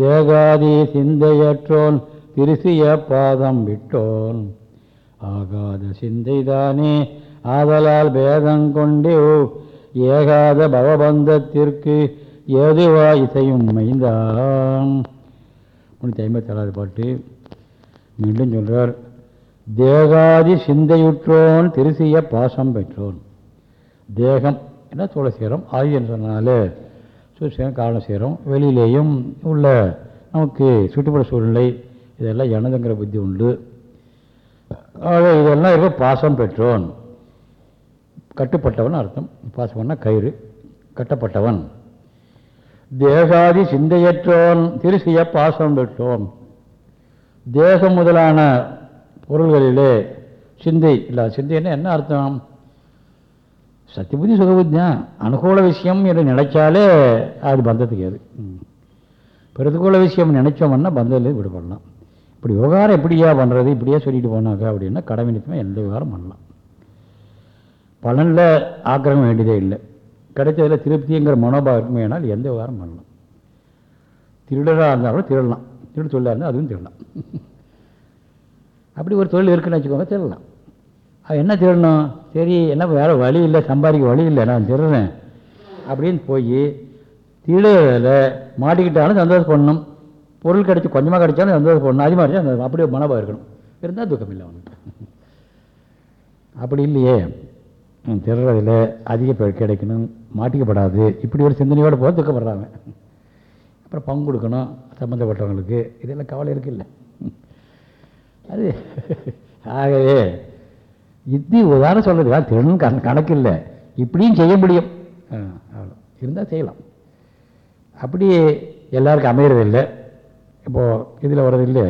தேகாதி சிந்தையற்றோன் திருசிய பாதம் விட்டோன். ஆகாத சிந்தைதானே ஆதலால் பேதம் கொண்டு ஏகாத பவபந்தத்திற்கு ஏதுவா இசையும் மைந்தான். முன்னூற்றி ஐம்பத்தேழாவது பாட்டு. மீண்டும் சொல்கிறார் தேகாதி சிந்தையுற்றோன் திருசிய பாசம் பெற்றோன். தேகம் என்ன சோழ சேரம்? ஆதின்னு சொன்னாலே சூழ்சேரம் காலம் சேரம் வெளியிலேயும் உள்ள நமக்கு சுற்றுப்புற சூழ்நிலை இதெல்லாம் எனதுங்கிற புத்தி உண்டு. ஆக இதெல்லாம் இருக்க பாசம் பெற்றோன். கட்டுப்பட்டவன் அர்த்தம். பாசம்னா கயிறு. கட்டப்பட்டவன். தேகாதி சிந்தையற்றோன் திருசிய பாசம் பெற்றோன். தேகம் முதலான பொருள்களிலே சிந்தை இல்லை சிந்தைன்னா என்ன அர்த்தம்? சத்தியபுத்தி சுகபுத்தியா? அனுகூல விஷயம் என்று நினைச்சாலே அது பந்தத்துக்கு அது பிரதிகூல விஷயம் நினைச்சோம்னா பந்தத்தில் விடுபடலாம். இப்படி விவகாரம் எப்படியா பண்ணுறது இப்படியா சொல்லிட்டு போனாங்க அப்படின்னா கடமை நிமித்தமாக எந்த விவகாரம் பண்ணலாம். பலனில் ஆக்கிரகம் வேண்டியதே இல்லை. கிடைச்சதில் திருப்திங்கிற மனோபாவம் இருக்குமே எந்த விவகாரம் பண்ணலாம். திருடராக இருந்தாலும் திருடலாம். தொழில் தொழிலாக இருந்தால் அதுவும் தேடலாம் அப்படி ஒரு தொழில் இருக்குன்னு வச்சுக்கோங்க தேடலாம் அது என்ன திருடணும்? சரி என்ன வேறு வழி இல்லை சம்பாதிக்க வழி இல்லை நான் தேடுறேன் அப்படின்னு போய் திருடுறதில் மாட்டிக்கிட்டாலும் சந்தோஷம் பண்ணணும் பொருள் கிடச்சி கொஞ்சமாக கிடைச்சாலும் சந்தோஷம் பண்ணணும் அது மாதிரி அப்படியே மனபாக இருக்கணும். இருந்தால் துக்கம் இல்லை அவனுக்கு. அப்படி இல்லையே. ம், அதிக பேர் கிடைக்கணும். மாட்டிக்கப்படாது. இப்படி ஒரு சிந்தனையோடு போக துக்கப்படுறாங்க. அப்புறம் பங்கு கொடுக்கணும். சம்மந்தப்பட்டவங்களுக்கு இதெல்லாம் கவலை இருக்குல்ல. அது ஆகவே இது உதாரணம் சொல்கிறது யார் திருடணும் கணக்கு இல்லை இப்படியும் செய்ய முடியும். இருந்தால் செய்யலாம். அப்படி எல்லாருக்கும் அமையறதில்லை இப்போது இதில் வர்றதில்லை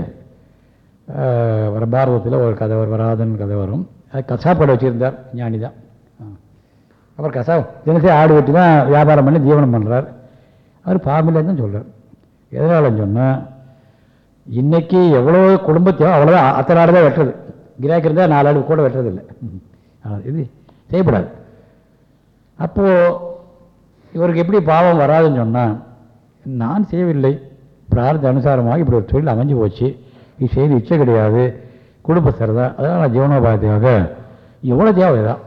வர பாரதத்தில் ஒரு கதை வரும். வராதன் கதை வரும். அது கசாப்பாடு வச்சுருந்தார். ஞானி தான் அப்புறம் கசா தினசரி ஆடு வெட்டி தான் வியாபாரம் பண்ணி ஜீவனம் பண்ணுறார் அவர் பாம்பில் தான் சொல்கிறார் எதனாலன்னு சொன்னால் இன்றைக்கி எவ்வளோ குடும்பத்தையும் அவ்வளோதான் அத்தனை ஆடு தான் வெட்டுறது. கிராக்கி இருந்தால் நாலு ஆடு கூட வெட்டுறதில்லை. இது செய்யப்படாது. அப்போது இவருக்கு எப்படி பாவம் வராதுன்னு சொன்னால் நான் செய்யவில்லை. பிரார்த்த அனுசாரமாக இப்படி ஒரு தொழில் அமைஞ்சு போச்சு. இது செய்து இச்சை கிடையாது. குடும்ப சிறதா அதனால் நான் ஜீவனோபாயத்துக்காக எவ்வளோ தேவை தான்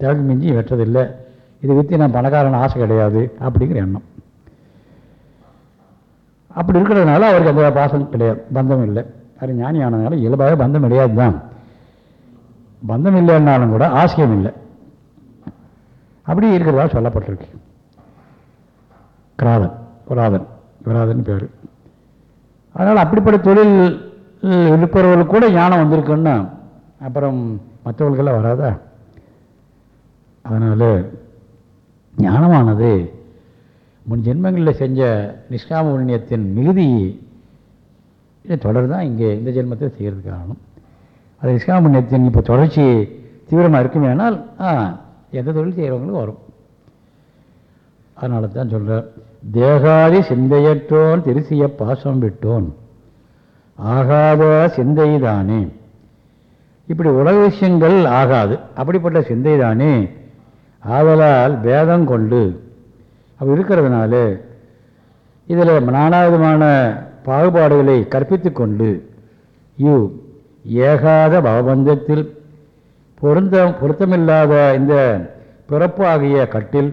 தேவைக்கு மிஞ்சி வெட்டுறதில்லை. இதை விற்று நான் பணக்காரன் ஆசை கிடையாது. அப்படிங்கிற எண்ணம். அப்படி இருக்கிறதுனால அவருக்கு அந்த பாசம் கிடையாது. பந்தம் இல்லை. அது ஞானி ஆனதுனால இயல்பாக பந்தம் கிடையாது தான். பந்தம் இல்லைன்னாலும் கூட ஆசியம் இல்லை. அப்படி இருக்கிறதா சொல்லப்பட்டிருக்கு. கிராதன் விராதன் விராதன் பேர். அதனால் அப்படிப்பட்ட தொழில் இருப்பவர்களுக்கு கூட ஞானம் வந்திருக்குன்னா அப்புறம் மற்றவர்களுக்கெல்லாம் வராதா? அதனால் ஞானமானது முன் ஜென்மங்களில் செஞ்ச நிஷ்காம புண்ணியத்தின் மிகுதி தொடர் தான் இங்கே இந்த ஜென்மத்தில் செய்கிறது காரணம். அது நிஷ்காம புண்ணியத்தின் இப்போ தொடர்ச்சி தீவிரமாக இருக்குமே ஆனால் ஆ எந்த தொழில் செய்கிறவங்களுக்கும் வரும். அதனால தான் சொல்கிறார் தேகாதி சிந்தையற்றோன் திருசிய பாசம் விட்டோன் ஆகாத சிந்தை தானே இப்படி உலக விஷயங்கள் ஆகாது. அப்படிப்பட்ட சிந்தை தானே ஆதலால் பேதம் கொண்டு அப்படி இருக்கிறதுனால இதில் நானாவிதமான பாகுபாடுகளை கற்பித்து கொண்டு யூ ஏகாத பவபந்தத்தில் பொருந்தம் பொருத்தமில்லாத இந்த பிறப்பு ஆகிய கட்டில்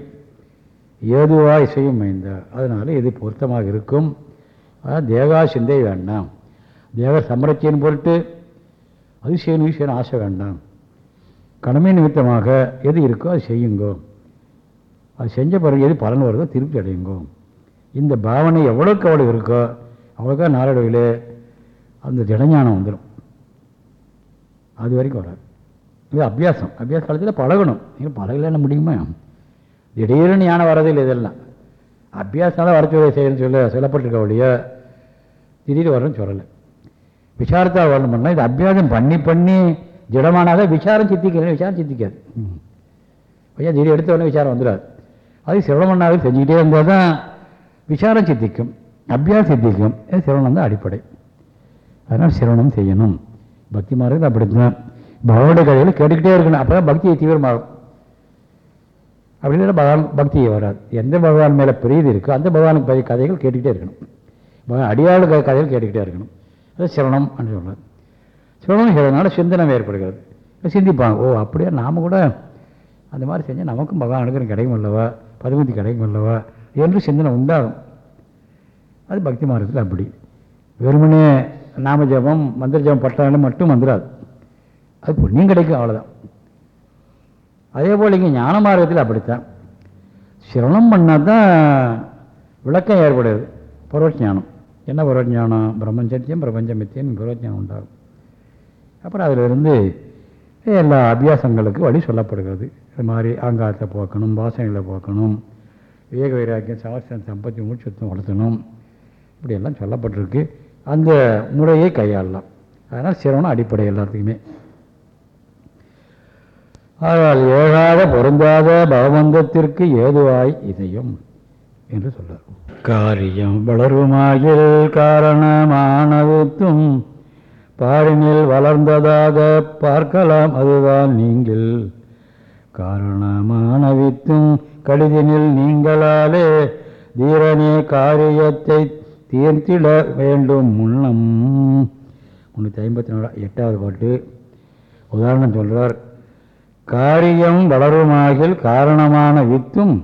ஏதுவாய் செய்யும் மைந்த அதனால் இது பொருத்தமாக இருக்கும். தேகா சிந்தை வேண்டாம். தேக சமரட்சியின் பொருட்டு அது செய்யணும் செய்யணும் ஆசை வேண்டாம். கடமை நிமித்தமாக எது இருக்கோ அது செய்யுங்கோ. அது செஞ்ச பிறகு எது பலன் வருதோ திருப்தி அடையுங்கோ. இந்த பாவனை எவ்வளோக்கு அவ்வளோ இருக்கோ அவ்வளோக்கா நாளடைவில் அந்த திடஞானம் வந்துடும் அது வரைக்கும் வராது. இது அபியாசம். அபியாச காலத்தில் பழகணும். நீங்கள் பழகலாம் முடியுமா? திடீர்னு ஞானம் வரதில்லை இதெல்லாம். அபியாசனால வர சொல்ல செய்யணும்னு சொல்ல சொல்லப்பட்டிருக்க ஒழிய திடீர்னு வரணும்னு சொல்லலை. விசாரத்தாக வரணும் பண்ணால் இது அபியாசம் பண்ணி பண்ணி திடமானாக விசாரம் சித்திக்கல விசாரம் சித்திக்காது. ம். ஐயா திடீர் எடுத்த உடனே விசாரம் வந்துடாது. அது சிரவணமாக செஞ்சுக்கிட்டே இருந்தால் தான் விசாரம் சித்திக்கும் அபியாசம் சித்திக்கும். இது சிரவணம் தான் அடிப்படை. அதனால் சிரவணம் செய்யணும். பக்தி அப்படி தான் பகவானுடைய கதையில் கேட்டுக்கிட்டே இருக்கணும். அப்போ தான் பக்தியை தீவிரமாகும் அப்படி இல்லைன்னா பகவான் பக்தியை வராது. எந்த பகவான் மேலே பிரீதி இருக்கோ அந்த பகவானுக்கு பற்றிய கதைகள் கேட்டுக்கிட்டே இருக்கணும். பகவான் அடியாளு கதைகள் கேட்டுக்கிட்டே இருக்கணும். அது சிரவணம் என்று சொல்றார். சிரவணம் செய்யறதுனால சிந்தனம் ஏற்படுகிறது. சிந்திப்பாங்க. ஓ அப்படியே? நாம் கூட அந்த மாதிரி செஞ்சால் நமக்கும் பகவானுக்கும் கிடைக்கும் அல்லவா பதுமதி கிடைக்கும் அல்லவா என்று சிந்தனை உண்டாகும். அது பக்தி மார்க்கத்தில் அப்படி. வெறுமனே நாம ஜபம் மந்திர ஜபம் பட்டாலும் மட்டும் வந்துடாது அது புண்ணியம் கிடைக்கும் அவ்வளோதான் அதே போல் இங்கே ஞான மார்க்கத்தில் அப்படித்தான். சிரவணம் பண்ணால் தான் விளக்கம் ஏற்படுது. பரவஞானம் என்ன பரவஞானம் பிரம்மஞ்சத்தியம் பிரபஞ்சமித்தியம் பரவஞானம் உண்டாகும். அப்புறம் அதிலிருந்து எல்லா அபியாசங்களுக்கு வழி சொல்லப்படுகிறது. இது மாதிரி ஆங்காரத்தை போக்கணும் வாசனைகளை போக்கணும் விவேக வைராக்கியம் சாஸ்திரம் சம்பத்தி மூச்சுத்தம் வளர்த்தணும். இப்படியெல்லாம் சொல்லப்பட்டிருக்கு. அந்த முறையை கையாளலாம். அதனால் சிரவணம் அடிப்படை எல்லாத்துக்குமே. ஆனால் ஏகாத பொருந்தாத பகவந்தத்திற்கு ஏதுவாய் இதையும் என்று சொல்றார். காரியம் வளருமாகில் காரணமானதுத்தும் பாரினில் வளர்ந்ததாக பார்க்கலாம் அதுதான் நீங்கள். காரணமான வித்தும் கடிதினில் நீங்களாலே தீரனே காரியத்தை தீர்த்திட வேண்டும் முன்னம். முன்னூற்றி ஐம்பத்தி நாலு எட்டாவது பாட்டு. உதாரணம் சொல்கிறார் காரியம் வளருமாகில் காரணமான வித்தும்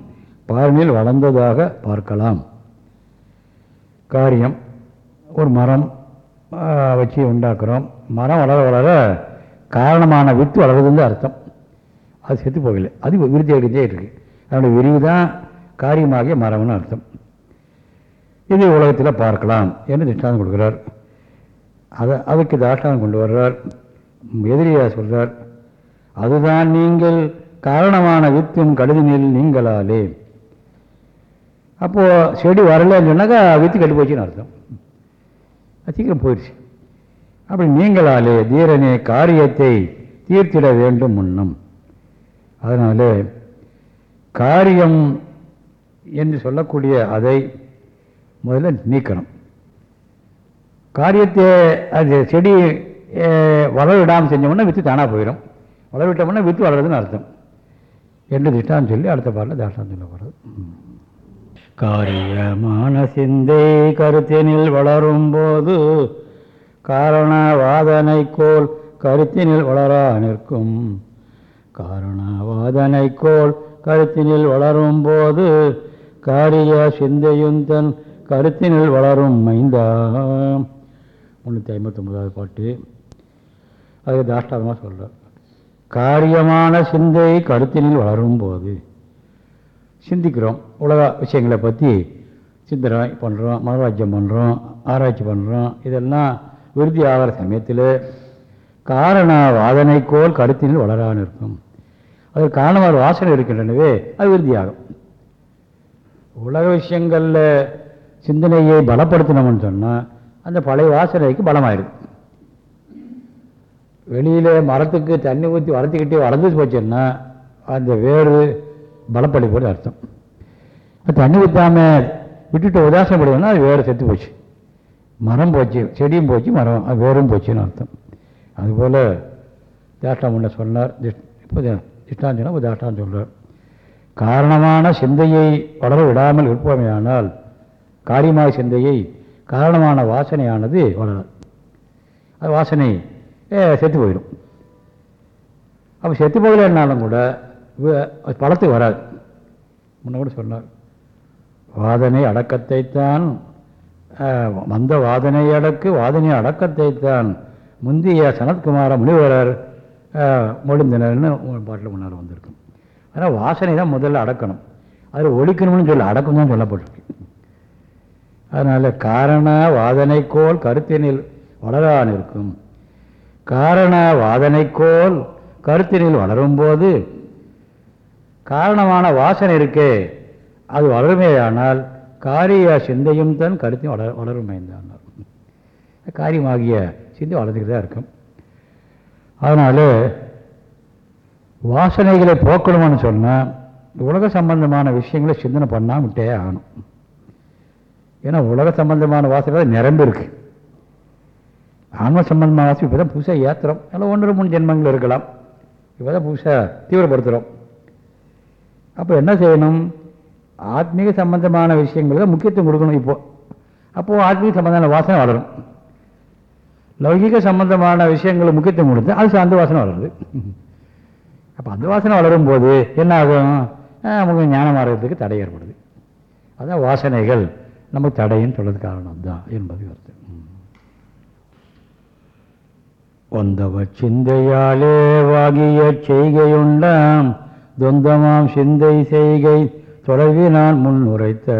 பாரினில் வளர்ந்ததாக பார்க்கலாம். காரியம் ஒரு மரம் வச்சு உண்டாக்குறோம். மரம் வளர வளர காரணமான வித்து வளருதுன்னு அர்த்தம். அது செத்து போகலை. அது விருத்தி அடித்தே இருக்கு. அதனுடைய விரிவு தான் காரியமாகிய மரம்னு அர்த்தம். இது உலகத்தில் பார்க்கலாம் என்று திஷ்டாந்தம் கொடுக்குறார். அதை அதுக்கு தாஷ்டாந்தம் கொண்டு வர்றார். எதிரியா சொல்கிறார் அதுதான் நீங்கள் காரணமான வித்தும் கடுதினில் நீங்களாலே. அப்போது செடி வரலன்னு சொன்னாக்கா வித்து கெட்டு போச்சுன்னு அர்த்தம். சீக்கிரம் போயிடுச்சு. அப்படி நீங்களாலே தீரனே காரியத்தை தீர்த்திட வேண்டும் முன்னும். அதனால் காரியம் என்று சொல்லக்கூடிய அதை முதல்ல நீக்கணும். காரியத்தை அது செடி அஹ், வளர விடாமல் செஞ்சோம்னா வித்து தானாக போயிடும். வளர விட்டோம்னா வித்து வளருதுன்னு அர்த்தம். என்று திட்டான்னு சொல்லி அடுத்த பாட்டில் தாஷ்டான்னு சொல்ல போகிறது காரியமான சிந்தை கருத்தினில் வளரும் போது காரணவாதனைக்கோள் கருத்தினில் வளரா நிற்கும். காரணவாதனைக்கோள் கருத்தினில் வளரும் போது காரிய சிந்தையும் தன் கருத்தினில் வளரும் மைந்தா முந்நூற்றி ஐம்பத்தொம்பதாவது பாட்டு. அது தாஷ்டாதமாக சொல்கிறார் காரியமான சிந்தை கருத்தினில் வளரும் போது சிந்திக்கிறோம். உலக விஷயங்களை பற்றி சிந்தனை பண்ணுறோம் மனோராஜ்யம் பண்ணுறோம் ஆராய்ச்சி பண்ணுறோம் இதெல்லாம் விருத்தி ஆகிற சமயத்தில் காரண வாதனைக்கோள் கருத்தினில் வளரான்னு இருக்கும். அது காரணமாக வாசனை இருக்கின்றனவே அது விருத்தியாகும். உலக விஷயங்களில் சிந்தனையை பலப்படுத்தினோம்னு சொன்னால் அந்த பழைய வாசனைக்கு பலமாயிடும் வெளியில் மரத்துக்கு தண்ணி ஊற்றி வளர்த்துக்கிட்டே வளர்ந்து போச்சுன்னா அந்த வேறு பலப்படி அர்த்தம். தண்ணி ஊற்றாமல் விட்டுட்டு உதாசனப்படுதுன்னா அது வேறு செத்து போச்சு. மரம் போச்சு செடியும் போச்சு மரம் அது வேறும் போச்சுன்னு அர்த்தம். அதுபோல் தாஷ்டாம் முன்ன சொன்னார். இப்போ திஷ்டாந்தனா இப்போ தாஷ்டான் சொல்கிறார் காரணமான சிந்தையை வளர விடாமல் இருப்போமேயானால் காரியமாக சிந்தையை காரணமான வாசனையானது வளராது. அது வாசனை செத்து போயிடும். அப்போ செத்து போகலன்னாலும் கூட பழத்துக்கு வராது. முன்ன கூட சொன்னார். வாதனை அடக்கத்தைத்தான் வந்த வாதனை அடக்கு வாதனை அடக்கத்தைத்தான் முந்திய சனத்குமார முனிவரர் ஆஹ், பாட்டில் முன்னால் வந்திருக்கும். ஆனால் வாசனை தான் முதல்ல அடக்கணும். அதில் ஒழிக்கணும்னு சொல்லி அடக்கம் தான் சொல்லப்பட்டிருக்கு. அதனால் காரண வாதனைக்கோல் கருத்தினில் வளரான் இருக்கும் காரண வாதனைக்கோல் கருத்தினில் வளரும்போது காரணமான வாசனை இருக்கே. அது வளருமேயானால் காரிய சிந்தையும் தான் கருத்தையும் வளர வளருமேந்தான் காரியமாகிய சிந்தை வளர்ந்துக்கிட்டு தான் இருக்கும். அதனால் வாசனைகளை போக்கணும்னு சொன்னால் உலக சம்பந்தமான விஷயங்களை சிந்தனை பண்ணாம விட்டே ஆகணும். ஏன்னா உலக சம்பந்தமான வாசனை நிரம்பி இருக்கு. ஆன்ம சம்பந்தமான வாசனை இப்போ தான் புதுசாக ஏற்றுறோம் அதில் ஒன்று மூணு ஜென்மங்கள் இருக்கலாம். இப்போ தான் புதுசாக தீவிரப்படுத்துகிறோம் அப்போ என்ன செய்யணும்? ஆத்மீக சம்பந்தமான விஷயங்களுக்கு முக்கியத்துவம் கொடுக்கணும் இப்போது அப்போது ஆத்மீக சம்பந்தமான வாசனை வளரும். லௌகிக சம்பந்தமான விஷயங்களுக்கு முக்கியத்துவம் கொடுத்து அது அந்த வாசனை வளருது. அப்போ அந்த வாசனை வளரும் போது என்ன ஆகும்? நமக்கு ஞானம் மாறுறதுக்கு தடை ஏற்படுது. அதான் வாசனைகள் நமக்கு தடைன்னு சொல்றது காரணம் தான் என்பது கருத்து. வந்தவ சிந்தையாலே வாகிய செய்கையுண்டாம். தொந்தமாம் சிந்தை செய்கை தொலைவினான் முன் உரைத்த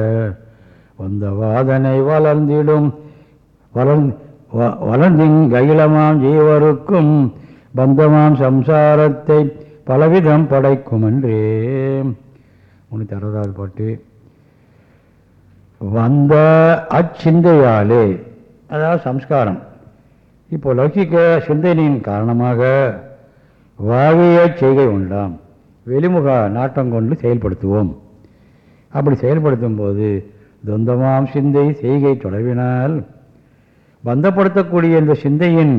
வந்த வாதனை வளர்ந்திடும் வளர் வ- வளர்ந்திங்கயிலமாம் ஜீவருக்கும் பந்தமாம் சம்சாரத்தை பலவிதம் படைக்கும் என்றே முன்னூற்றி அறுபதாவது பாட்டு. வந்த அச்சிந்தையாலே அதாவது சம்ஸ்காரம். இப்போ லௌகிக்க சிந்தனையின் காரணமாக வாவிய செய்கை உண்டாம். வெளிமுக நாட்டம் கொண்டு செயல்படுத்துவோம். அப்படி செயல்படுத்தும் போது தொந்தமாம் சிந்தை செய்கை தொடர்பினால் பந்தப்படுத்தக்கூடிய இந்த சிந்தையின்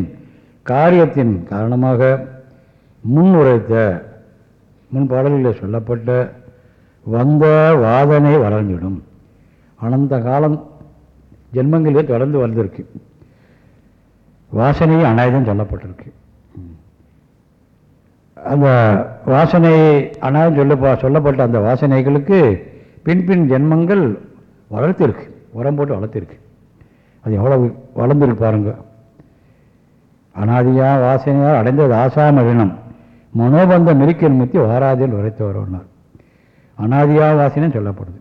காரியத்தின் காரணமாக முன் உரைத்த முன் பாடல்களில் சொல்லப்பட்ட வந்த வாதனை வளர்ந்துவிடும் அனந்த காலம் ஜென்மங்களிலே தொடர்ந்து வந்திருக்கு வாசனை அநாயுதம் சொல்லப்பட்டிருக்கு. அந்த வாசனை அநாயுதம் சொல்ல சொல்லப்பட்ட அந்த வாசனைகளுக்கு பின் பின் ஜென்மங்கள் வளர்த்திருக்கு. உரம் போட்டு வளர்த்திருக்கு. அது எவ்வளவு வளர்ந்துருக்கு பாருங்க. அனாதியாக வாசனையால் அடைந்தது ஆசாமகினம் மனோபந்தம் மிருக்கின் முத்தி வாராதில் உரைத்து வருவனார் அனாதியாக வாசனை சொல்லப்படுது.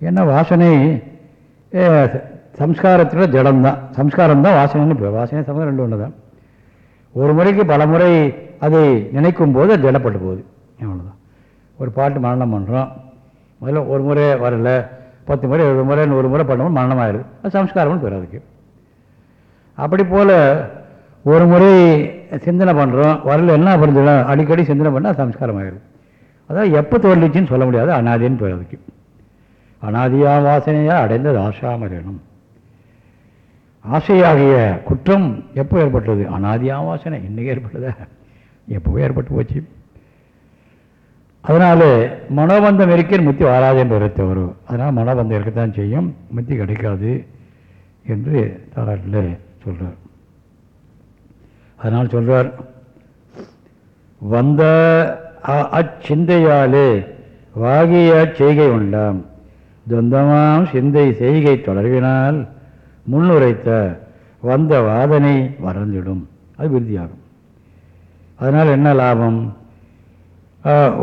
ஏன்னா வாசனை? சம்ஸ்காரத்தில் ஜடம்தான். சம்ஸ்காரம் தான் வாசனைன்னு வாசனை சமயம் ரெண்டு ஒன்று தான் ஒரு முறைக்கு பல முறை அதை நினைக்கும் போது அது திடப்பட்டு போகுது. அவ்வளோதான் ஒரு பாட்டு மரணம் பண்ணுறோம் முதல்ல ஒரு முறை வரல. பத்து முறை எழுபது முறை நூறு முறை பண்ணும்போது மரணம் அது சம்ஸ்காரம்னு பேர் அதுக்கு. அப்படி போல் ஒரு முறை சிந்தனை பண்ணுறோம் வரல என்ன பண்ணுறோம் அடிக்கடி சிந்தனை பண்ணால் சம்ஸ்காரம் ஆயிடுது. அதாவது எப்போ தோல்விச்சுன்னு சொல்ல முடியாது. அனாதின்னு பேர் அதுக்கு. அனாதியா வாசனையாக அடைந்தது ஆசாமரேனும். ஆசையாகிய குற்றம் எப்போ ஏற்பட்டது? அனாதியா வாசனை இன்றைக்கி ஏற்பட்டதா? எப்போவே ஏற்பட்டு போச்சு. அதனால் மனோபந்தம் இருக்கிற முத்தி வாராது என்று உரைத்த வரும் அதனால் மனோபந்தம் இருக்கத்தான் செய்யும். முத்தி கிடைக்காது என்று தாராட்டில் சொல்றார். அதனால் சொல்கிறார் வந்த அச்சிந்தையாலே வாகிய செய்கை உண்டாம். துவந்தமாம் சிந்தை செய்கை தொடர்பினால் முன்னுரைத்த வந்த வாதனை வளர்ந்திடும் அது விருதியாகும் அதனால் என்ன லாபம்?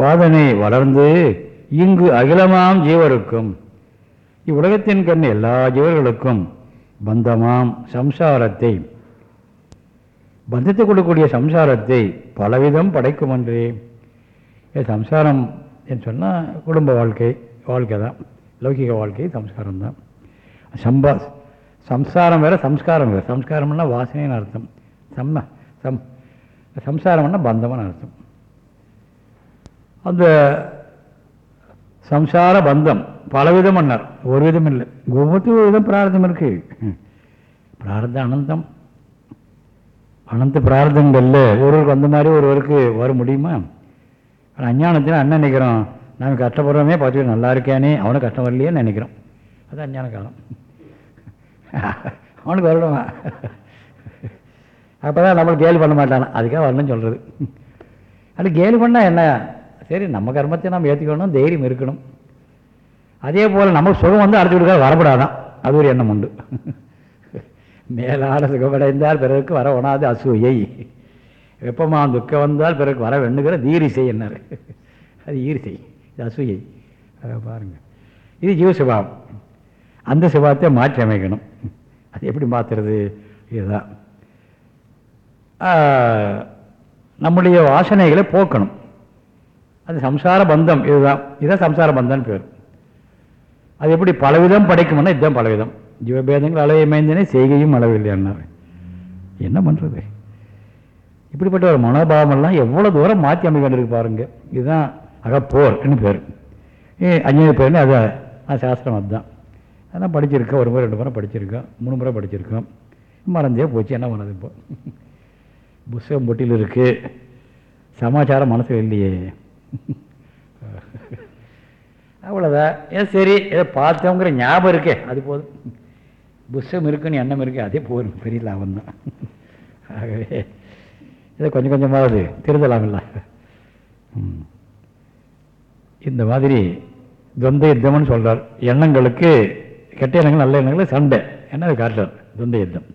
வாதனை வளர்ந்து இங்கு அகிலமாம் ஜீவருக்கும். இவ்வுலகத்தின் கண் எல்லா ஜீவர்களுக்கும் பந்தமாம் சம்சாரத்தை. பந்தத்தை கொடுக்கக்கூடிய சம்சாரத்தை பலவிதம் படைக்கும் என்றே என் சம்சாரம் என்று சொன்னால் குடும்ப வாழ்க்கை வாழ்க்கை தான். லௌகிக வாழ்க்கை சம்ஸ்காரம் தான். சம்பா சம்சாரம் வேற சம்ஸ்காரம் வேறு. சம்ஸ்காரம்னா வாசனைன்னு அர்த்தம். சம்ம சம் சம்சாரம்னா பந்தம்னு அர்த்தம். அந்த சம்சார பந்தம் பலவிதம் மன்னர் ஒரு விதம் இல்லை ஒவ்வொருத்தரும் ஒரு விதம் பிரார்த்தம் இருக்கு. பிரார்த்தம் அனந்தம். அனந்த பிரார்த்தங்கள்ல ஒருவருக்கு அந்த மாதிரி ஒருவருக்கு வர முடியுமா? ஆனால் அஞ்ஞானத்தில் அண்ணன் நினைக்கிறோம்? நாங்கள் கஷ்டப்படுறோமே பத்து நல்லா இருக்கானே அவனுக்கு கஷ்டம் வரலையேன்னு நினைக்கிறோம். அது அஞ்ஞான காலம் அவனுக்கு வரணுமா? அப்போ தான் நம்மளை கேலி பண்ண மாட்டானா? அதுக்காக வரணும்னு சொல்கிறது அது கேலி பண்ணால் என்ன? சரி நம்ம கர்மத்தை நம்ம ஏற்றுக்கணும் தைரியம் இருக்கணும். அதே போல் நமக்கு சுகம் வந்து அடுத்து விடுக்க வரப்படாதான். அது ஒரு எண்ணம் உண்டு. மேலான சுகமடைந்தால் பிறருக்கு வர ஒணாது அசூயை. வெப்பமான துக்கம் வந்தால் பிறகு வர வேண்டுங்கிற தீரிசை என்னார்? அது ஈரிசை இது அசூயை. அதை பாருங்கள் இது ஜீவ சுபாவம். அந்த சுபாவத்தை மாற்றி அமைக்கணும். அது எப்படி மாற்றுறது இதுதான். நம்முடைய வாசனைகளை போக்கணும். அது சம்சார பந்தம் இதுதான். இதுதான் சம்சார பந்தம்னு பேர். அது எப்படி பலவிதம் படைக்கும்னா இதுதான் பலவிதம். ஜீவபேதங்கள் அளவைமைந்தனே செய்கையும் அளவில்லைன்னார் என்ன பண்ணுறது இப்படிப்பட்ட ஒரு மனோபாவமெல்லாம் எவ்வளோ தூரம் மாற்றி அமைக்கின்றிருக்கு பாருங்க. இதுதான் அகப்போர்னு பேர். ஏ அஞ்சு பேர்னு அதை அது சாஸ்திரம் அதுதான். அதெல்லாம் படிச்சிருக்கோம். ஒரு முறை ரெண்டு முறை படிச்சிருக்கோம். மூணு முறை படிச்சிருக்கோம். மறந்தே போச்சு. என்ன பண்ணுறது இப்போ? புஸ்தகம் பொட்டியில் இருக்குது சமாச்சாரம் மனசில் இல்லையே. அவ்வளோதான் ஏ சரி ஏதோ பார்த்தோங்கிற ஞாபகம் இருக்கே அது போதும். புஸ்தகம் இருக்குன்னு எண்ணம் இருக்கே அதே போதும். பெரிய லாபம் தான். ஆகவே இதை கொஞ்சம் கொஞ்சமாவது திருந்தலாமில்ல இந்த மாதிரி துவந்த யுத்தம்னு சொல்கிறார் எண்ணங்களுக்கு கெட்ட எண்ணங்கள் நல்ல எண்ணங்கள் சண்டை. என்ன அது காட்டுறார்? துவந்த யுத்தம்.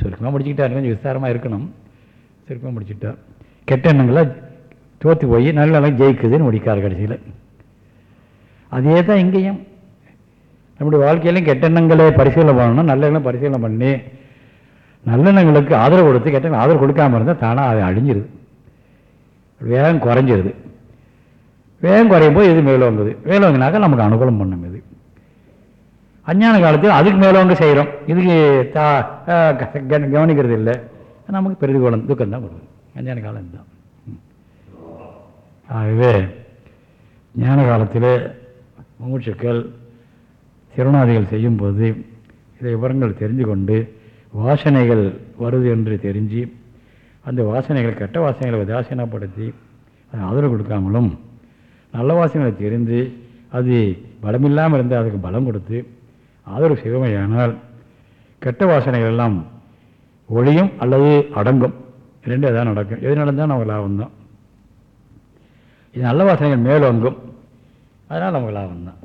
சுருக்கமாக முடிச்சுக்கிட்டார் கொஞ்சம் விசாரமாக இருக்கணும். சுருக்கமாக முடிச்சுட்டார் கெட்ட எண்ணங்களை தோற்று போய் நல்ல எண்ணம் ஜெயிக்குதுன்னு முடிக்கார் கடைசியில். அதே தான் இங்கேயும். நம்முடைய வாழ்க்கையிலும் கெட்ட எண்ணங்களை பரிசீலனை பண்ணணும் நல்ல எண்ணம் பரிசீலனை பண்ணி நல்லெண்ணங்களுக்கு ஆதரவு கொடுத்து கெட்ட ஆதரவு கொடுக்காம இருந்தால் தானாக அது அழிஞ்சிருது. வேகம் குறைஞ்சிருது. வேகம் குறையும் போது இது மேலோங்குது? மேலோங்கினாக்கா நமக்கு அனுகூலம் பண்ணும் இது. அஞ்ஞான காலத்தில் அதுக்கு மேலவங்க செய்கிறோம் இதுக்கு தா க- கவனிக்கிறது இல்லை. நமக்கு பெரிதுகோலம் துக்கம் தான் வருது அஞ்ஞான காலம் தான் ஆகவே ஞான காலத்தில் மூச்சுக்கள் திருநாதிகள் செய்யும்போது இதை விவரங்கள் தெரிஞ்சு கொண்டு வாசனைகள் வருது என்று தெரிஞ்சு அந்த வாசனைகளை கெட்ட வாசனைகளை உதாசீனப்படுத்தி அதை ஆதரவு கொடுக்காமலும் நல்ல வாசனைகளை தெரிந்து அது பலமில்லாமல் இருந்தால் அதுக்கு பலம் கொடுத்து ஆதரவு செய்வமையானால் கெட்ட வாசனைகள் எல்லாம் ஒழியும் அல்லது அடங்கும். ரெண்டு எதாவது நடக்கும். எது நடந்தால் நமக்கு லாபம் தான் இது நல்ல வாசனைகள் மேலோங்கும் அதனால் நமக்கு லாபம் தான்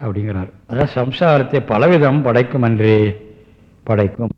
அப்படிங்கிறார். அதாவது சம்சாரத்தை பலவிதம் படைக்கும் அன்றே படைக்கும்.